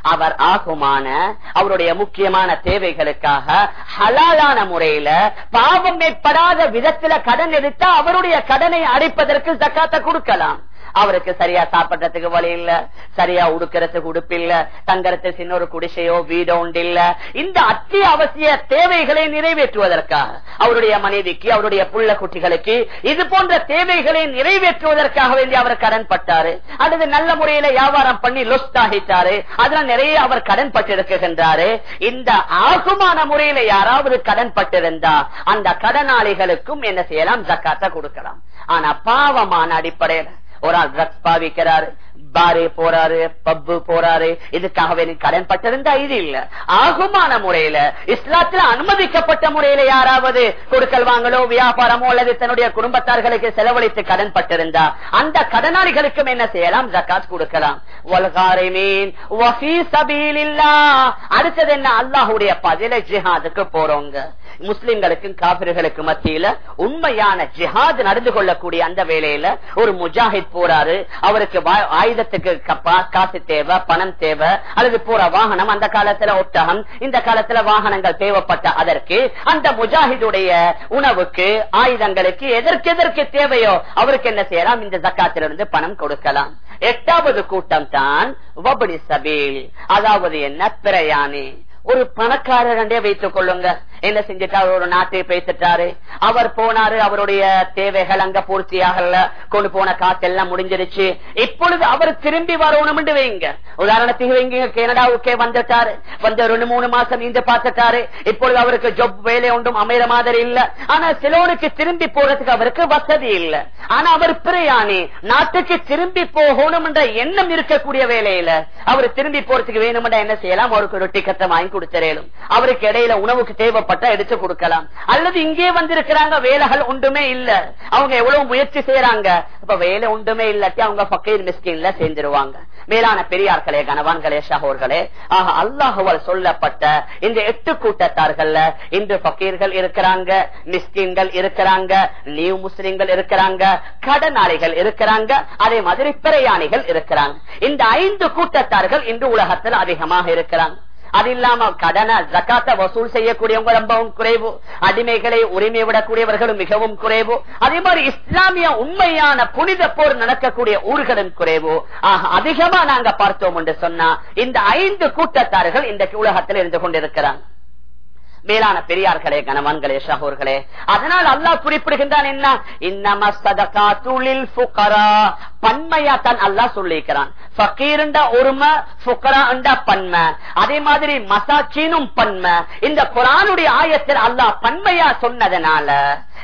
அவர் ஆகுமான அவருடைய முக்கியமான தேவைகளுக்காக ஹலாலான முறையில பாவம் ஏற்படாத விதத்துல கடன் எடுத்தா அவருடைய கடனை அடைப்பதற்கு தக்காத்த கொடுக்கலாம். அவருக்கு சரியா சாப்பிடறதுக்கு வழி இல்ல. சரியா உடுக்கிறதுக்கு உடுப்பு இல்ல. தங்கறதுக்கு சின்ன ஒரு குடிசையோ வீடோ உண்டு இல்ல. இந்த அத்தியாவசிய தேவைகளை நிறைவேற்றுவதற்காக அவருடைய மனைவிக்கு அவருடைய புள்ள குட்டிகளுக்கு இது போன்ற தேவைகளை நிறைவேற்றுவதற்காக வேண்டி அவர் கடன் பட்டாரு. அல்லது நல்ல முறையில வியாபாரம் பண்ணி லொஸ்ட் ஆகிட்டாரு அதுல நிறைய அவர் கடன் பட்டிருக்கின்றாரு. இந்த ஆகுமான முறையில யாராவது கடன் பட்டிருந்தா அந்த கடனாளிகளுக்கும் என்ன செய்யலாம்? ஜக்காத்த கொடுக்கலாம். ஆனா பாவமான அடிப்படையில ஒரு ஆள் ட்ரக்ஸ் பாவிக்கிறாரு. பாரே போறாரு பப்பு போறாரு. இதுக்காக கடன் பட்டிருந்தா இது இல்ல. ஆகுமான முறையில இஸ்லாத்துல அனுமதிக்கப்பட்ட முறையில யாராவது கொடுக்கல் வாங்கலோ வியாபாரமோ அல்லது தன்னுடைய குடும்பத்தார்களுக்கு செலவழித்து கடன் பட்டிருந்தா அந்த கடனாளிகளுக்கும் என்ன செய்யலாம்? ஜக்காத் கொடுக்கலாம். அடுத்தது என்ன? அல்லாஹுடைய பதில ஜிஹாதுக்கு போறோங்க. முஸ்லிம்களுக்கும் காபிர்களுக்கு மத்தியில உண்மையான ஜிஹாத் நடந்து கொள்ளக்கூடிய அந்த வேலையில ஒரு முஜாஹித் போறாரு. அவருக்கு ஆயுதத்துக்கு காசு தேவை பணம் தேவை அல்லது போற வாகனம் அந்த காலத்துல ஒட்டகம் இந்த காலத்துல வாகனங்கள் தேவைப்பட்ட அதற்கு அந்த முஜாஹிதுடைய உணவுக்கு ஆயுதங்களுக்கு எதற்கு எதற்கு தேவையோ அவருக்கு என்ன செய்யலாம்? இந்த ஜக்காத்திலிருந்து பணம் கொடுக்கலாம். எட்டாவது கூட்டம் தான் அதாவது என்ன? பிரயாணி. ஒரு பணக்காரரண்டே வைத்துக் கொள்ளுங்க. என்ன செஞ்சிட்டாரு ஒரு நாட்டை பேசிட்டாரு. அவர் போனாரு அவருடைய தேவைகள் அங்க பூர்த்தியாகல. கொண்டு போன காசு எல்லாம் முடிஞ்சிருச்சு. இப்பொழுது அவர் திரும்பி வரணும் வைங்க. உதாரணத்துக்கு வைங்க கனடாவுக்கே வந்துட்டாரு. வந்து ரெண்டு மூணு மாசம் இருந்து பார்த்துட்டாரு. இப்பொழுது அவருக்கு ஜொப் வேலை ஒன்றும் அமைற மாதிரி இல்ல. ஆனா சிலோனுக்கு திரும்பி போறதுக்கு அவருக்கு வசதி இல்ல. ஆனா அவர் பிரயாணி. நாட்டுக்கு திரும்பி போகணும் என்ற எண்ணம் இருக்கக்கூடிய வேலையில அவர் திரும்பி போறதுக்கு வேணும் என்ன செய்யலாம்? அவருக்கு ஒரு டிக்கெட்டை வாங்கி கொடுத்துறேனும். அவருக்கு இடையில உணவுக்கு தேவைப்பட்ட எடுத்து கொடுக்கலாம். அல்லது இங்கே வந்திருக்கிறாங்க வேலைகள் ஒன்றுமே இல்ல. அவங்க எவ்வளவு முயற்சி செய்யறாங்க இப்ப வேலை ஒன்றுமே இல்லாட்டி அவங்க பக்கீர் மிஸ்கின்ல சேர்ந்துருவாங்க. மேலான பெரியார்களே கணவான்களே சகோர்களே ஆக அல்லாஹுவால் சொல்லப்பட்ட இந்த எட்டு கூட்டத்தார்கள்ல இன்று பக்கீர்கள் இருக்கிறாங்க மிஸ்கின்கள் இருக்கிறாங்க நியூ முஸ்லிம்கள் இருக்கிறாங்க கடனாளிகள் இருக்கிறாங்க அதே மாதிரி பிரயாணிகள் இருக்கிறாங்க. இந்த ஐந்து கூட்டத்தார்கள் இன்று உலகத்தில் அதிகமாக இருக்கிறாங்க. அது இல்லாம கடனை ஜக்காத்த வசூல் செய்யக்கூடியவங்க ரொம்பவும் குறைவு. அடிமைகளை உரிமை விடக்கூடியவர்களும் மிகவும் குறைவு. அதே மாதிரி இஸ்லாமிய உண்மையான புனித போர் நடக்கக்கூடிய ஊர்களும் குறைவு. ஆக அதிகமா நாங்க பார்த்தோம் என்று சொன்னா இந்த ஐந்து கூட்டத்தார்கள் இன்றைக்கு உலகத்தில் இருந்து கொண்டிருக்கிறாங்க. மேலான பெரியார்களே கணவான்களே ஷஹூர்களே. அதனால் அல்லாஹ் குறிப்பிடுகின்றான் என்ன? இன்னம துளில் பன்மையா தான் அல்லாஹ் சொல்லிக்கிறான் ஃபக்கீருண்ட ஒருமை பன்மை. அதே மாதிரி மசாச்சீனும் பன்மை. இந்த குரானுடைய ஆயத்தில் அல்லாஹ் பன்மையா சொன்னதனால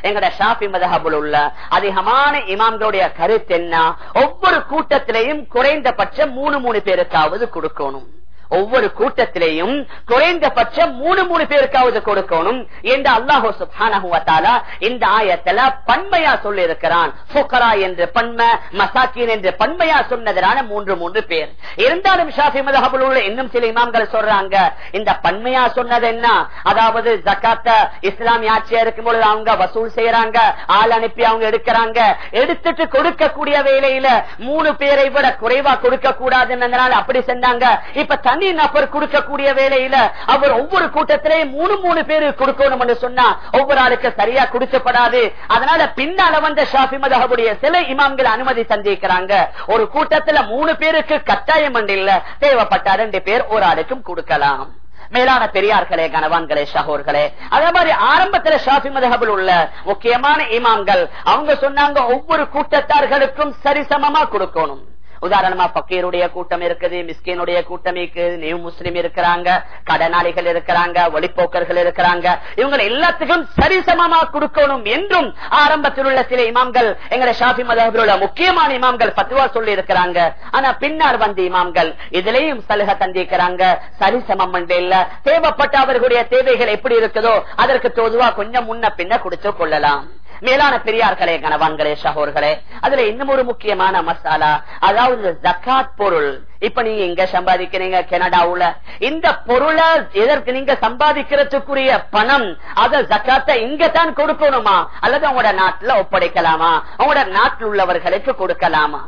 எங்கட ஷாபி மதஹபுல் உள்ள அதிகமான இமாம்களுடைய கருத்து என்ன? ஒவ்வொரு கூட்டத்திலையும் குறைந்தபட்சம் மூணு மூணு பேருக்காவது கொடுக்கணும். ஒவ்வொரு கூட்டத்திலேயும் குறைந்தபட்சம் மூணு மூணு பேருக்காவது கொடுக்கணும் என்று அல்லாஹோ சுபானா இந்த ஆயத்துல பன்மையா சொல்லி இருக்கிறான் ஃபுக்கரா என்று பன்மை மசாக்கின் என்று பன்மையா சொன்னதனால மூன்று மூன்று பேர். இருந்தாலும் ஷாஃபி மதஹபுல் உள்ள இன்னும் சில இமாம்கள் சொல்றாங்க இந்த பன்மையா சொன்னது என்ன? அதாவது ஜக்காத்த இஸ்லாமிய ஆட்சியா இருக்கும் பொழுது அவங்க வசூல் செய்யறாங்க ஆள் அனுப்பி அவங்க எடுக்கிறாங்க. எடுத்துட்டு கொடுக்கக்கூடிய வேலையில மூணு பேரை விட குறைவா கொடுக்க கூடாதுன்னு அப்படி செஞ்சாங்க. இப்ப நபர் கொடுக்கக்கூடிய வேலையில அவர் ஒவ்வொரு கூட்டத்திலே மூணு மூணு பேரு கொடுக்கணும் என்று சொன்னா ஒவ்வொரு ஆளுக்கு சரியா கொடுக்கப்படாது. அதனால பின்னால வந்த ஷாஃபி மதஹபுடைய சில இமாம்கள் அனுமதி தந்திருக்கிறாங்க. ஒரு கூட்டத்துல மூணு பேருக்கு கட்டாயம் இல்ல. தேவைப்பட்ட ரெண்டு பேர் ஒரு ஆளுக்கும் கொடுக்கலாம். மேலான பெரியார்களே கணவான்களே ஷஹோர்களே அதே மாதிரி ஆரம்பத்துல ஷாஃபி மதகபில் உள்ள முக்கியமான இமாம்கள் அவங்க சொன்னாங்க ஒவ்வொரு கூட்டத்தார்களுக்கும் சரிசமமா கொடுக்கணும். உதாரணமா பக்கீருடைய கூட்டம் இருக்குது மிஸ்கினுடைய கூட்டம் இருக்குது நியூ முஸ்லிம் இருக்கிறாங்க கடனாளிகள் இருக்கிறாங்க ஒளிப்போக்கர்கள் இருக்கிறாங்க. இவங்க எல்லாத்துக்கும் சரிசமமா கொடுக்கணும் என்றும் ஆரம்பத்தில் உள்ள சில இமாம்கள் எங்களை ஷாஃபி மதத்தில் உள்ள முக்கியமான இமாம்கள் பத்துவா சொல்லி இருக்கிறாங்க ஆனா பின்னர் வந்த இமாம்கள் இதுலயும் சலுகை தந்திருக்கிறாங்க. சரிசமம் இல்ல. தேவைப்பட்ட அவர்களுடைய தேவைகள் எப்படி இருக்குதோ அதற்கு தோதுவா கொஞ்சம் முன்ன பின்ன குடிச்சு கொள்ளலாம். மேலான பெரியார்களே கணவான்களே சகோர்களே அதுல இன்னும் ஒரு முக்கியமான மசாலா அதாவது ஜக்காத் பொருள். இப்ப நீங்க இங்க சம்பாதிக்கிறீங்க? கனடாவுல. இந்த பொருளை எதற்கு நீங்க சம்பாதிக்கிறதுக்குரிய பணம் அத ஜக்காத்த இங்க தான் கொடுக்கணுமா? அல்லது உங்களோட நாட்டுல ஒப்படைக்கலாமா? உங்களோட நாட்டில் உள்ளவர்களுக்கு கொடுக்கலாமா?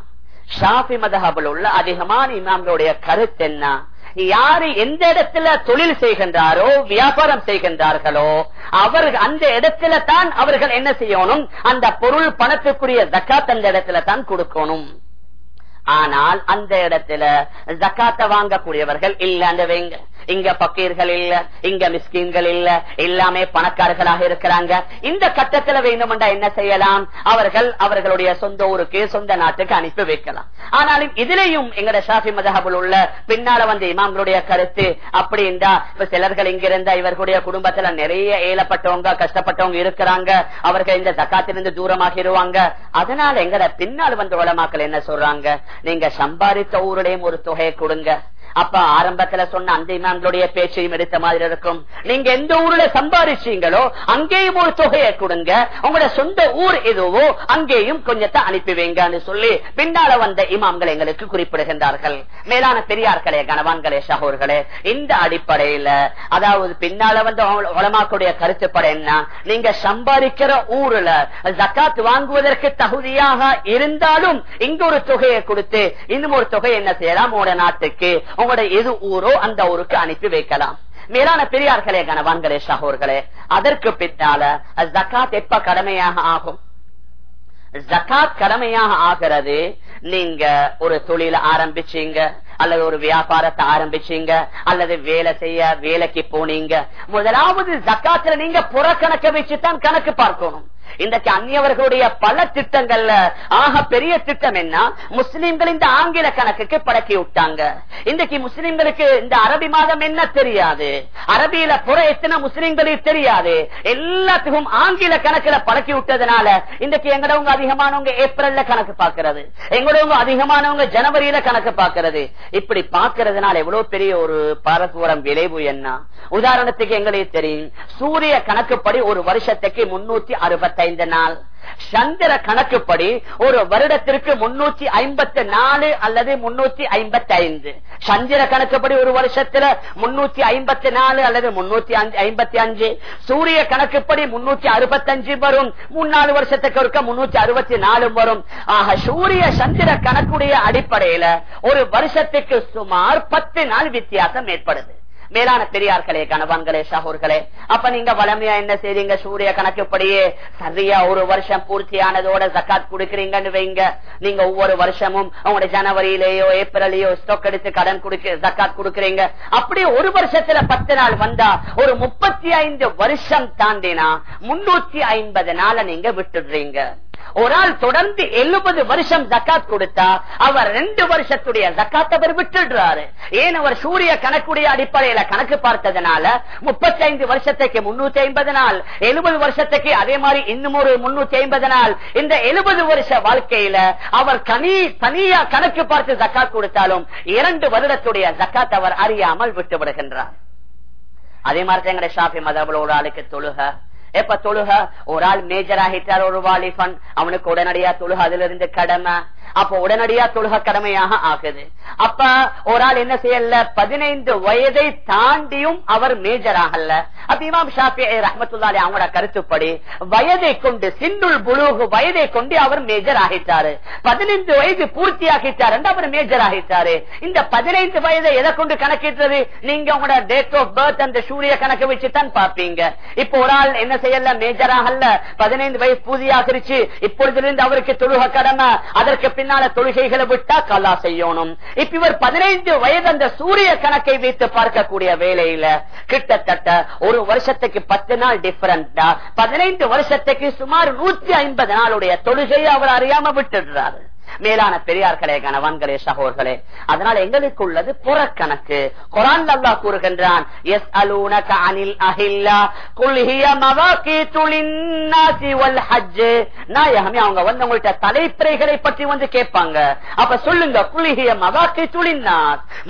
ஷாஃபி மதஹபில் உள்ள அதிகமான இமாம்களுடைய கருத்து என்ன? யாரு எந்த இடத்துல தொழில் செய்கின்றாரோ வியாபாரம் செய்கின்றார்களோ அவர்கள் அந்த இடத்துல தான் அவர்கள் என்ன செய்யணும்? அந்த பொருள் பணத்துக்குரிய ஜக்காத் அந்த இடத்துல தான் கொடுக்கணும். ஆனால் அந்த இடத்துல ஜக்காத்த வாங்கக்கூடியவர்கள் இல்ல அந்த வைங்க இங்க பக்கீர்கள் இல்ல இங்க மிஸ்கின்கள் இல்ல எல்லாமே பணக்காரர்களாக இருக்கிறாங்க. இந்த கட்டத்துல வேண்டுமென்றா என்ன செய்யலாம்? அவர்கள் அவர்களுடைய சொந்த ஊருக்கு சொந்த நாட்டுக்கு அனுப்பி வைக்கலாம். ஆனாலும் இதுலயும் எங்கட ஷாஃபி மதஹபுல் உள்ள பின்னால வந்த இமாம்களுடைய கருத்து அப்படி இருந்தா இப்ப சிலர்கள் இங்க இருந்தா இவர்களுடைய குடும்பத்துல நிறைய ஏலப்பட்டவங்க கஷ்டப்பட்டவங்க இருக்கிறாங்க. அவர்கள் இந்த ஜக்காத்திலிருந்து தூரமாகிடுவாங்க அதனால எங்கட பின்னால் வந்த உலமாக்கள் என்ன சொல்றாங்க? நீங்க சம்பாதித்த ஊருடையும் ஒரு தொகையை கொடுங்க. அப்ப ஆரம்பத்துல சொன்ன அந்த இமாம்களுடைய பேச்சையும் எடுத்த மாதிரி இருக்கும். நீங்க எந்த ஊர்ல சம்பாதிச்சீங்களோ அங்கேயும் ஒரு தொகையை கொடுங்க. உங்களோட சொந்த ஊர் எதுவோ அங்கேயும் கொஞ்சத்தை அனுப்பி வைங்கன்னு சொல்லி பின்னால வந்த இமாம்கள் எங்களுக்கு குறிப்பிடுகின்றார்கள். மேலான பெரியார்களே கணவான்களே சகோர்களே இந்த அடிப்படையில அதாவது பின்னால வந்த உலமாக்களுடைய கருத்துப்பட என்ன? நீங்க சம்பாதிக்கிற ஊர்ல ஜக்காத் வாங்குவதற்கு தகுதியாக இருந்தாலும் இங்க ஒரு தொகையை கொடுத்து இன்னும் ஒரு தொகை என்ன செய்யலாம்? உங்களோட நாட்டுக்கு உங்களோட எது ஊரோ அந்த ஊருக்கு அனுப்பி வைக்கலாம். மேலான பெரியார்களே கணவான்களே சகோர்களே அதற்கு பின்னால ஜக்காத் எப்ப கடமையாக ஆகும்? ஜக்காத் கடமையாக ஆகிறது நீங்க ஒரு தொழில ஆரம்பிச்சீங்க அல்லது ஒரு வியாபாரத்தை ஆரம்பிச்சீங்க அல்லது வேலை செய்ய வேலைக்கு போனீங்க. முதலாவது ஜக்காத்துல நீங்க புறக்கணக்க வச்சுதான் கணக்கு பார்க்கணும். இன்றைக்கு அந்நியவர்களுடைய பல திட்டங்கள்ல ஆக பெரிய திட்டம் என்ன? முஸ்லிம்கள் இந்த ஆங்கில கணக்குக்கு படக்கி விட்டாங்க. இன்றைக்கு முஸ்லிம்களுக்கு இந்த அரபி மாதம் என்ன தெரியாது? அரபியில புற எத்தனை முஸ்லிம்களுக்கு தெரியாது? எல்லாத்துக்கும் ஆங்கில கணக்குல படக்கி விட்டதுனால இன்றைக்கு எங்களவங்க அதிகமானவங்க ஏப்ரல்ல கணக்கு பாக்குறது எங்களவங்க அதிகமானவங்க ஜனவரியில கணக்கு பாக்குறது இப்படி பாக்குறதுனால எவ்வளவு பெரிய ஒரு பாரஸ்பரம் விளைவு என்ன? உதாரணத்துக்கு எங்களுக்கு தெரியும். சூரிய கணக்குப்படி ஒரு வருஷத்துக்கு முன்னூத்தி அறுபத்தைந்து நாள். சந்திர கணக்குப்படி ஒரு வருடத்திற்கு முன்னூத்தி ஐம்பத்தி நாலு அல்லது முன்னூத்தி ஐம்பத்தி ஐந்து சந்திர கணக்குப்படி ஒரு வருஷத்துல முன்னூத்தி ஐம்பத்தி நாலு அல்லது முன்னூத்தி ஐம்பத்தி அஞ்சு. சூரிய கணக்குப்படி முன்னூத்தி அறுபத்தஞ்சு வரும். மூணு வருஷத்துக்கு இருக்க முன்னூத்தி அறுபத்தி நாலு வரும். ஆக சூரிய சந்திர கணக்குடைய அடிப்படையில ஒரு வருஷத்துக்கு சுமார் பத்து நாள் வித்தியாசம் ஏற்படுது. மேலான பெரியார்களே கணவான்களே சகோர்களே அப்ப நீங்க வளமையா என்ன செய்றீங்க? சூரிய கணக்குப்படியே சரியா ஒரு வருஷம் பூர்த்தியானதோட ஜக்காத் கொடுக்கறீங்கன்னு வைங்க. நீங்க ஒவ்வொரு வருஷமும் உங்களோட ஜனவரியிலேயோ ஏப்ரலையோ ஸ்டோக் எடுத்து கடன் கொடுக்க ஜக்காத் கொடுக்கறீங்க. அப்படியே ஒரு வருஷத்துல பத்து நாள் வந்தா ஒரு முப்பத்தி ஐந்து வருஷம் தாண்டினா முன்னூத்தி ஐம்பது நாள நீங்க விட்டுடுறீங்க. ஒரு ஆள் தொடர்ந்து எழுபது வருஷம் ஜக்காத் கொடுத்தா அவர் ரெண்டு வருஷத்துடைய ஜக்காத் அவர் விட்டுடுறாரு. ஏன் அவர் சூரிய கணக்குடைய அடிப்படையில கணக்கு பார்த்ததுனால முப்பத்தி ஐந்து வருஷத்துக்கு முன்னூத்தி ஐம்பது நாள் எழுபது வருஷத்துக்கு அதே மாதிரி இன்னும் ஒரு முன்னூத்தி ஐம்பது நாள். இந்த எழுபது வருஷ வாழ்க்கையில அவர் தனி தனியா கணக்கு பார்த்து ஜக்காத் கொடுத்தாலும் இரண்டு வருடத்துடைய ஜக்காத் அவர் அறியாமல் விட்டு விடுகின்றார் அதே மாதிரி எங்களுடைய ஷாஃபி மதபுல ஒரு ஆளுக்கு தொழுக. எப்ப தொழுக? ஒரு ஆள் மேஜர் ஆகிட்டார் ஒரு வாலிபன். அவனுக்கு உடனடியா தொழுக. அதுல இருந்து கடமை. அப்ப உடனடியா தொழுக கடமையாக ஆகுது. அப்ப ஒரு ஆள் என்ன செய்யல? பதினைந்து வயதை தாண்டியும் அவர் மேஜர் ஆகல. அப்ப இமாம் ஷாஃபி ரஹமத்துல்லாலி அவங்களோட கருத்துப்படி வயதை கொண்டு சிந்துல் புலூகு வயதை கொண்டு அவர் மேஜர் ஆகிட்டாரு. பதினைந்து வயது பூர்த்தி ஆகிட்டார் அவர் மேஜர் ஆகிட்டாரு. இந்த பதினைந்து வயதை எதை கொண்டு கணக்கிட்டது நீங்க உங்களோட டேட் ஆஃப் பர்த் அந்த சூரிய கணக்கு வச்சு தான் பாப்பீங்க இப்ப ஒரு ஆள் என்ன செய்யல? மேஜர் ஆகல. பதினைந்து வயசு பூதியாகிருச்சு இப்பொழுதிலிருந்து அவருக்கு தொழுக கடமை. அதற்கு பின்னால தொழுகைகளை விட்டா கல்லா செய்யணும். இப்ப இவர் பதினைந்து வயது அந்த சூரிய கணக்கை வைத்து பார்க்கக்கூடிய வேலையில கிட்டத்தட்ட ஒரு வருஷத்துக்கு பத்து நாள் டிஃபரண்டா பதினைந்து வருஷத்துக்கு சுமார் நூத்தி ஐம்பது நாளுடைய தொழுகையை அவர் அறியாம விட்டுடுறாரு. மேலான பெரியார்களே கணவான்களே சகோர்களே அதனால எங்களுக்கு உள்ளது புறக்கணக்கு. குரான் அல்லா கூறுகின்றான் எஸ் அலூனக அனில் அஹில்லா குல்ஹிய மவாகீத்துலின்னாசி வல் நாயகமே அவங்க வந்து உங்கள்கிட்ட தலைப்பிரைகளை பற்றி வந்து கேட்பாங்க. அப்ப சொல்லுங்க குல்ஹிய துளின்னா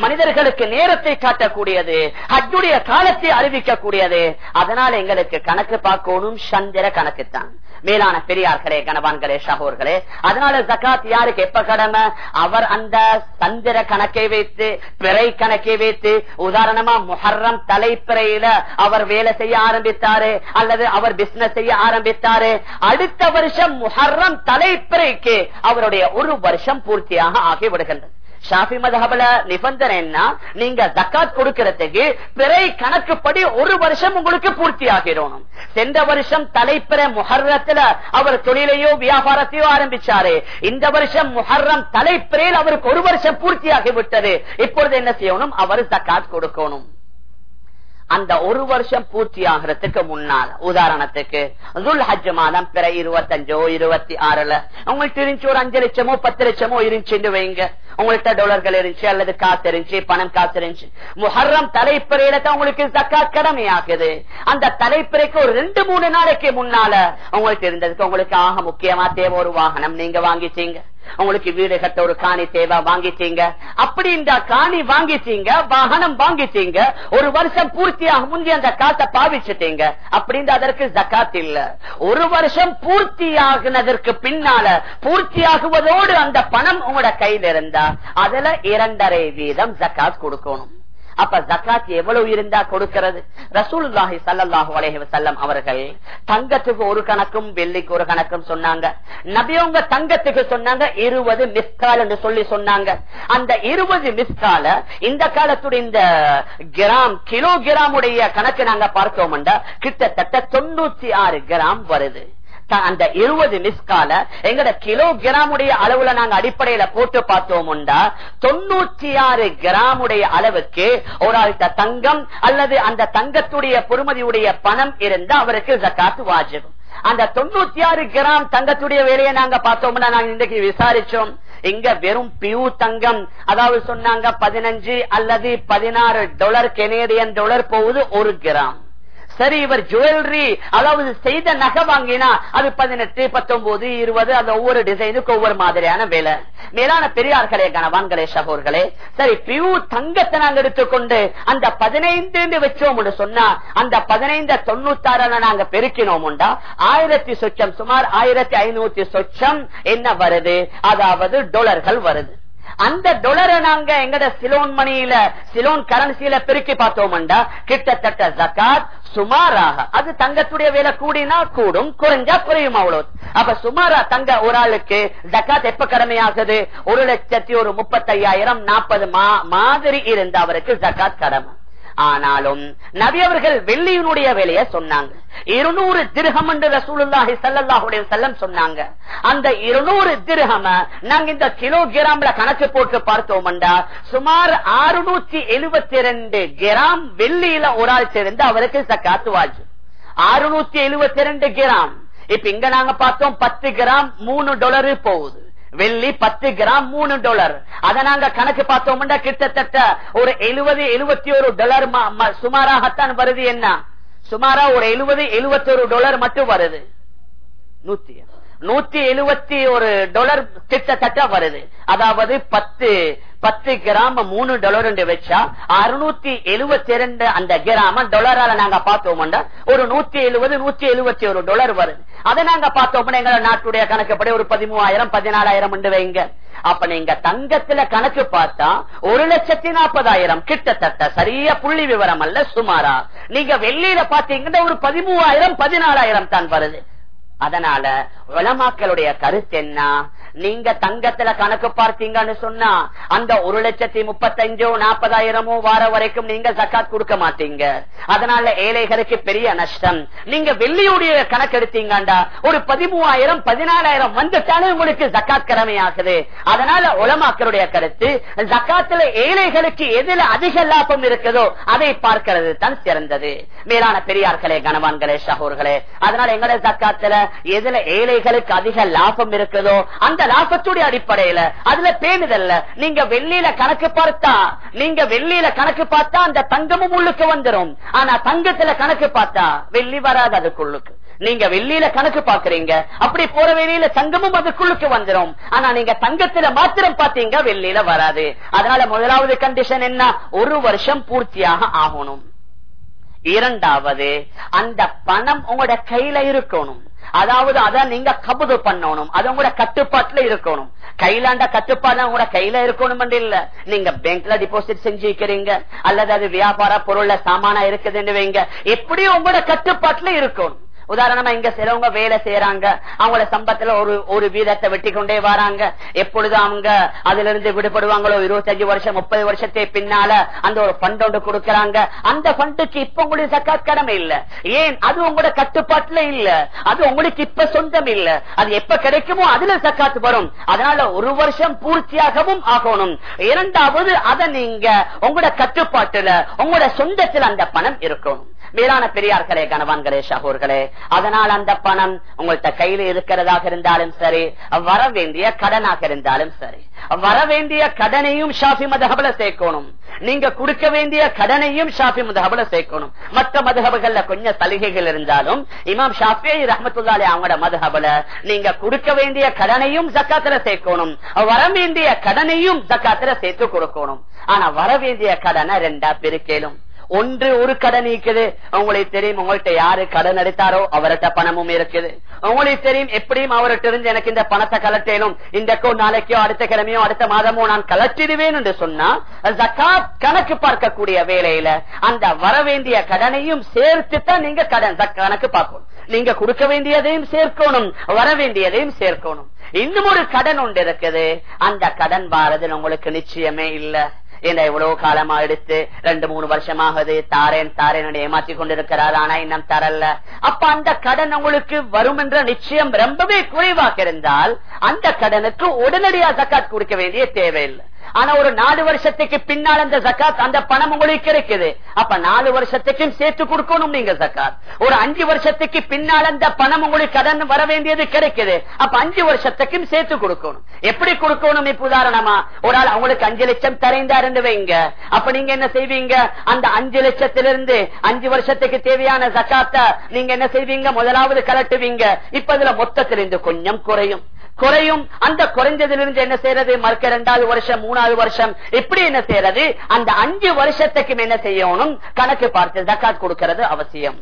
மனிதர்களுக்கு நேரத்தை காட்டக்கூடியது ஹஜ்ஜுடைய காலத்தை அறிவிக்கக்கூடியது. அதனால எங்களுக்கு கணக்கு பார்க்கணும் சந்திர கணக்கு தான் மேலான பெரியார்களே கணவான்களே சகோர்களே அதனால ஜக்காத் யாருக்கு எப்ப கடமை? அவர் அந்த சந்திர கணக்கை வைத்து பிறை கணக்கை வைத்து உதாரணமா முஹர்ரம் தலைப்பிறையில அவர் வேலை செய்ய ஆரம்பித்தாரு அல்லது அவர் பிசினஸ் செய்ய ஆரம்பித்தாரு அடுத்த வருஷம் முஹர்ரம் தலைப்பிறைக்கு அவருடைய ஒரு வருஷம் பூர்த்தியாக ஆகிவிடுகின்றது. ஷாஃபி மதஹபல நிபந்தனை என்ன? நீங்க ஜக்காத் கொடுக்கறதுக்கு பிறை கணக்குப்படி ஒரு வருஷம் உங்களுக்கு பூர்த்தி ஆகிடணும் சென்ற வருஷம் தலைப்பிற முஹர்ரத்துல அவர் தொழிலையோ வியாபாரத்தையோ ஆரம்பிச்சாரு. இந்த வருஷம் முஹர்ரம் தலைப்பிறையில் அவருக்கு ஒரு வருஷம் பூர்த்தி ஆகிவிட்டது இப்பொழுது என்ன செய்யணும்? அவர் ஜக்காத் கொடுக்கணும். அந்த ஒரு வருஷம் பூர்த்தி ஆகிறதுக்கு முன்னால் உதாரணத்துக்கு துல் ஹஜ் மாதம் பிற இருபத்தஞ்சோ இருபத்தி ஆறுல உங்களுக்கு இருந்துச்சு ஒரு அஞ்சு லட்சமோ பத்து லட்சமோ இருந்துச்சுன்னு வைங்க. உங்கள்கிட்ட டாலர்கள் இருந்துச்சு அல்லது காசு இருந்துச்சு பணம் காசு இருந்துச்சு. முஹர்ரம் தலைப்பிறையில தான் உங்களுக்கு தக்கா கடமையாகுது. அந்த தலைப்பிறைக்கு ஒரு ரெண்டு மூணு நாளைக்கு முன்னால உங்களுக்கு இருந்ததுக்கு உங்களுக்கு ஆக முக்கியமா தேவை ஒரு வாகனம் நீங்க வாங்கிச்சீங்க உங்களுக்கு வீடு கட்ட ஒரு காணி தேவை வாங்கிட்டீங்க. அப்படி இந்த காணி வாங்கிட்டீங்க வாகனம் வாங்கிட்டீங்க ஒரு வருஷம் பூர்த்தியாக முந்தி அந்த காட்டை பாவிச்சுட்டீங்க. அப்படின்னு அதற்கு ஜக்காத் இல்ல. ஒரு வருஷம் பூர்த்தியாகினதற்கு பின்னால பூர்த்தியாகுவதோடு அந்த பணம் உங்களோட கையில இருந்தா அதுல இரண்டரை வீதம் ஜக்காத் கொடுக்கணும். அப்ப ஜக்காத் எவ்வளவு இருந்தா கொடுக்கிறது? ரசூலுல்லாஹி சல்லாஹூ அலஹி வசல்லம் அவர்கள் தங்கத்துக்கு ஒரு கணக்கும் வெள்ளிக்கு ஒரு கணக்கும் சொன்னாங்க. நபியவங்க தங்கத்துக்கு சொன்னாங்க இருபது மிஸ்கால் என்று சொல்லி சொன்னாங்க. அந்த இருபது மிஸ்கால இந்த காலத்துடைய இந்த கிராம் கிலோ கிராமுடைய கணக்கு நாங்க பார்த்தோம்டா கிட்டத்தட்ட தொண்ணூத்தி ஆறு கிராம் வருது. அந்த இருபது மிஸ்கால எங்கட கிலோ கிராமுடைய அளவுல நாங்க அடிப்படையில போட்டு பார்த்தோம்டா தொண்ணூத்தி ஆறு கிராமுடைய அளவுக்கு ஒரு ஆள்கிட்ட தங்கம் அல்லது அந்த தங்கத்துடைய பொறுமதியுடைய பணம் இருந்தா அவருக்கு ஜக்காத்து வாஜிபம் அந்த தொண்ணூத்தி ஆறு கிராம் தங்கத்துடைய வேலையை நாங்க பார்த்தோம்னா நாங்க இன்றைக்கு விசாரிச்சோம். இங்க வெறும் பியூ தங்கம் அதாவது சொன்னாங்க பதினஞ்சு அல்லது பதினாறு டாலர் கெனேடியன் டாலர் போகுது ஒரு கிராம். சரி இவர் ஜுவல்லரி அதாவது செய்த நகை வாங்கினா அது பதினெட்டு பத்தொன்பது இருபது அந்த ஒவ்வொரு டிசைனுக்கு ஒவ்வொரு மாதிரியான வேலை. மேலான பெரியார்களே கணவான்களே சகோர்களே சரி பியூ தங்கத்தை நாங்க எடுத்துக்கொண்டு அந்த பதினைந்து வச்சோம் சொன்னா அந்த பதினைந்து தொண்ணூத்தாறுல நாங்க பெருக்கினோம் உண்டா? ஆயிரத்தி சொச்சம் சுமார் ஆயிரத்தி ஐநூத்தி சொச்சம் என்ன வருது? அதாவது டொலர்கள் வருது. அந்த டொலரை நாங்க எங்கட சிலோன் மணியில சிலோன் கரன்சியில பெருக்கி பார்த்தோம்டா கிட்டத்தட்ட ஜக்காத் சுமாராக அது தங்கத்துடைய விலை கூடினா கூடும் குறைஞ்சா குறையும் அவ்வளவு. அப்ப சுமாரா தங்க ஒரு ஆளுக்கு ஜக்காத் எப்ப கடமையாகுது? ஒரு லட்சத்தி ஒரு முப்பத்தி ஐயாயிரம் நாற்பது மாதிரி இருந்த அவருக்கு ஜக்காத் கடமை. ஆனாலும் நபி அவர்கள் வெள்ளியினுடைய விலைய சொன்னாங்க. இருநூறு திருகம் என்று ரசூலுல்லாஹி சல்லாஹுடைய செல்லம் சொன்னாங்க. அந்த இருநூறு திருகம நாங்க இந்த கிலோ கிராம்ல கணக்கு போட்டு பார்த்தோம்டா சுமார் அறுநூத்தி எழுபத்தி ரெண்டு கிராம் வெள்ளியில ஒரு ஆள் சேர்ந்து அவருக்கு சக்காத்து வாஜு அறுநூத்தி எழுபத்தி ரெண்டு கிராம். இப்ப இங்க நாங்க பார்த்தோம் பத்து கிராம் மூணு டாலரு போகுது. வெள்ளி பத்து கிராம் மூணு டாலர் அதை நாங்க கணக்கு பார்த்தோம்னா கிட்டத்தட்ட ஒரு எழுபது எழுபத்தி ஒரு டாலர் சுமாராகத்தான் வருது என்ன? சுமாரா ஒரு எழுபது எழுபத்தி ஒரு டாலர் மட்டும் வருது. நூத்தி நூத்தி எழுபத்தி ஒரு டாலர் கிட்டத்தட்ட வருது. அதாவது பத்து பத்து கிராம மூணு டாலர் வச்சா அறுநூத்தி எழுபத்தி ரெண்டு அந்த கிராம டாலரால நாங்க பார்த்தோம்னா ஒரு நூத்தி எழுபது நூத்தி எழுபத்தி ஒரு டாலர் வருது. அதை நாங்க பார்த்தோம்னா எங்க நாட்டுடைய கணக்குப்படி ஒரு பதிமூவாயிரம் பதினாலாயிரம் வைங்க. அப்ப நீங்க தங்கத்துல கணக்கு பார்த்தா ஒரு லட்சத்தி நாற்பதாயிரம். கிட்டத்தட்ட சரியா புள்ளி விவரம் அல்ல சுமாரா. நீங்க வெள்ளியில பாத்தீங்கன்னா ஒரு பதிமூவாயிரம் பதினாலாயிரம் தான் வருது. அதனால உலமாக்களுடைய கருத்து என்ன? நீங்க தங்கத்துல கணக்கு பார்த்தீங்கன்னு சொன்னா அந்த ஒரு லட்சத்தி முப்பத்தஞ்சோ நாற்பதாயிரமோ வார வரைக்கும் நீங்க ஜக்காத் கொடுக்க மாட்டீங்க. அதனால ஏழைகளுக்கு பெரிய நஷ்டம். நீங்க வெள்ளியுடைய கணக்கு எடுத்தீங்கண்டா ஒரு பதிமூவாயிரம் பதினாலாயிரம் வந்துட்டாலே உங்களுக்கு ஜக்காத் கடமையாகுது. அதனால உலமாக்களுடைய கருத்து ஜக்காத்துல ஏழைகளுக்கு எதுல அதிக லாபம் இருக்குதோ அதை பார்க்கிறது தான் சிறந்தது. மேலான பெரியார்களே கனவான்களே சகோர்களே அதனால எங்களை ஜக்காத்துல எதுல ஏழைகளுக்கு அதிக லாபம் இருக்குதோ அந்த லாபத்துடைய அடிப்படையில அதுல பேணுதல்ல. நீங்க வெள்ளியில கணக்கு பார்த்தா நீங்க வெள்ளியில கணக்கு பார்த்தா அந்த தங்கமும் உள்ளுக்கு வந்துடும் ஆனா தங்கத்துல கணக்கு பார்த்தா வெள்ளி வராது அதுக்குள்ளுக்கு. நீங்க வெள்ளியில கணக்கு பாக்குறீங்க அப்படி போற வெளியில தங்கமும் அதுக்குள்ளுக்கு வந்துடும் ஆனா நீங்க தங்கத்துல மாத்திரம் பாத்தீங்க வெள்ளியில வராது. அதனால முதலாவது கண்டிஷன் என்ன? ஒரு வருஷம் பூர்த்தியாக ஆகணும். இரண்டாவது அந்த பணம் உங்களோட கையில இருக்கணும். அதாவது அதை நீங்க கபுது பண்ணணும். அது உங்களோட கட்டுப்பாட்டுல இருக்கணும். கையிலாண்ட கட்டுப்பாடு உங்களோட கையில இருக்கணும் இல்ல. நீங்க பேங்க்ல டிபாசிட் செஞ்சுக்கிறீங்க அல்லது அது வியாபார பொருள்ல சாமானா இருக்குதுன்னு வைங்க. எப்படியும் உங்களோட கட்டுப்பாட்டுல இருக்கணும். உதாரணமா இங்க சிலவங்க வேலை செய்யறாங்க அவங்களோட சம்பத்துல ஒரு ஒரு வீதத்தை வெட்டி கொண்டே வராங்க. எப்பொழுது அவங்க அதுல இருந்து விடுபடுவாங்களோ இருபத்தஞ்சு வருஷம் முப்பது வருஷத்தை பின்னால அந்த ஒரு பண்ட் ஒன்று கொடுக்கறாங்க. அந்த பண்டுக்கு இப்ப உங்களுக்கு சக்காத் கடமை இல்ல. ஏன்? அது உங்களோட கட்டுப்பாட்டுல இல்ல. அது உங்களுக்கு இப்ப சொந்தம் இல்ல. அது எப்ப கிடைக்குமோ அதுல சக்காத்து வரும். அதனால ஒரு வருஷம் பூர்த்தியாகவும் ஆகணும். இரண்டாவது அதை நீங்க உங்களோட கட்டுப்பாட்டுல உங்களோட சொந்தத்தில் அந்த பணம் இருக்கணும். மேலான பெரியார்களே கணவான்களே சகோர்களே அதனால் அந்த பணம் உங்கள்கிட்ட கையில இருக்கிறதாக இருந்தாலும் சரி வர வேண்டிய கடனாக இருந்தாலும் சரி வர வேண்டிய கடனையும் ஷாஃபி மதகபல சேர்க்கணும். நீங்க கொடுக்க வேண்டிய கடனையும் ஷாஃபி மதகபல சேர்க்கணும். மற்ற மதகபுகள்ல கொஞ்சம் சலுகைகள் இருந்தாலும் இமாம் ஷாஃபி ரஹமத்துல்லாலே அவங்களோட மதகபல நீங்க கொடுக்க வேண்டிய கடனையும் ஜக்காத்துல சேர்க்கணும். வர வேண்டிய கடனையும் ஜக்காத்துல சேர்த்து கொடுக்கணும். ஆனா வர வேண்டிய கடனை ரெண்டா பிரிக்கலும். ஒன்று ஒரு கடன் இருக்குது உங்களுக்கு தெரியும் உங்கள்கிட்ட யாரு கடன் எடுத்தாரோ அவர்கிட்ட பணமும் இருக்குது. உங்களுக்கு தெரியும் எப்படியும் அவர்கிட்ட இருந்து எனக்கு இந்த பணத்தை கலட்டேனும் இந்தக்கோ நாளைக்கோ அடுத்த கிழமையோ அடுத்த மாதமோ நான் கலட்டிடுவேன் என்று சொன்னா ஜக்காத் கணக்கு பார்க்கக்கூடிய வேலையில அந்த வர வேண்டிய கடனையும் சேர்த்து தான் நீங்க கடன் கணக்கு பார்க்கணும். நீங்க கொடுக்க வேண்டியதையும் சேர்க்கணும் வர வேண்டியதையும் சேர்க்கணும். இன்னும் ஒரு கடன் ஒன்று இருக்குது. அந்த கடன் வாரது உங்களுக்கு நிச்சயமே இல்லை. என்ன எவ்வளவு காலமா எடுத்து ரெண்டு மூணு வருஷமாகுது தாரேன் தாரேன் ஏமாற்றி கொண்டிருக்கிறார் ஆனா இன்னும் தரல. அப்ப அந்த கடன் உங்களுக்கு வரும் என்ற நிச்சயம் ரொம்பவே குறைவாக இருந்தால் அந்த கடனுக்கு உடனடியாக ஜக்காத் கொடுக்க வேண்டிய தேவையில்லை. ஆனா ஒரு நாலு வருஷத்துக்கு பின்னால் அந்த ஜக்காத் அந்த பணம் உங்களுக்கு கிடைக்குது அப்ப நாலு வருஷத்துக்கும் சேர்த்து கொடுக்கணும் நீங்க ஜக்காத். ஒரு அஞ்சு வருஷத்துக்கு பின்னால் அந்த பணம் உங்களுக்கு கடன் வர வேண்டியது கிடைக்குது. அப்ப அஞ்சு வருஷத்துக்கும் சேர்த்து கொடுக்கணும். எப்படி கொடுக்கணும் இப்ப உதாரணமா? ஒரு ஆள் அவங்களுக்கு அஞ்சு லட்சம் தரைந்தாரு வைங்க. அப்ப நீங்க என்ன செய்வீங்க? அந்த அஞ்சு லட்சத்திலிருந்து அஞ்சு வருஷத்துக்கு தேவையான ஜக்காத்த நீங்க என்ன செய்வீங்க? முதலாவது கலட்டுவீங்க. இப்ப இதுல மொத்தத்திலிருந்து கொஞ்சம் குறையும். குறையும். அந்த குறைஞ்சதிலிருந்து என்ன செய்யறது? மறுக்க ரெண்டாவது வருஷம் மூணாவது வருஷம். இப்படி என்ன செய்யறது? அந்த அஞ்சு வருஷத்துக்கும் என்ன செய்யணும்? கணக்கு பார்த்து ஜக்காத் கொடுக்கிறது அவசியம்.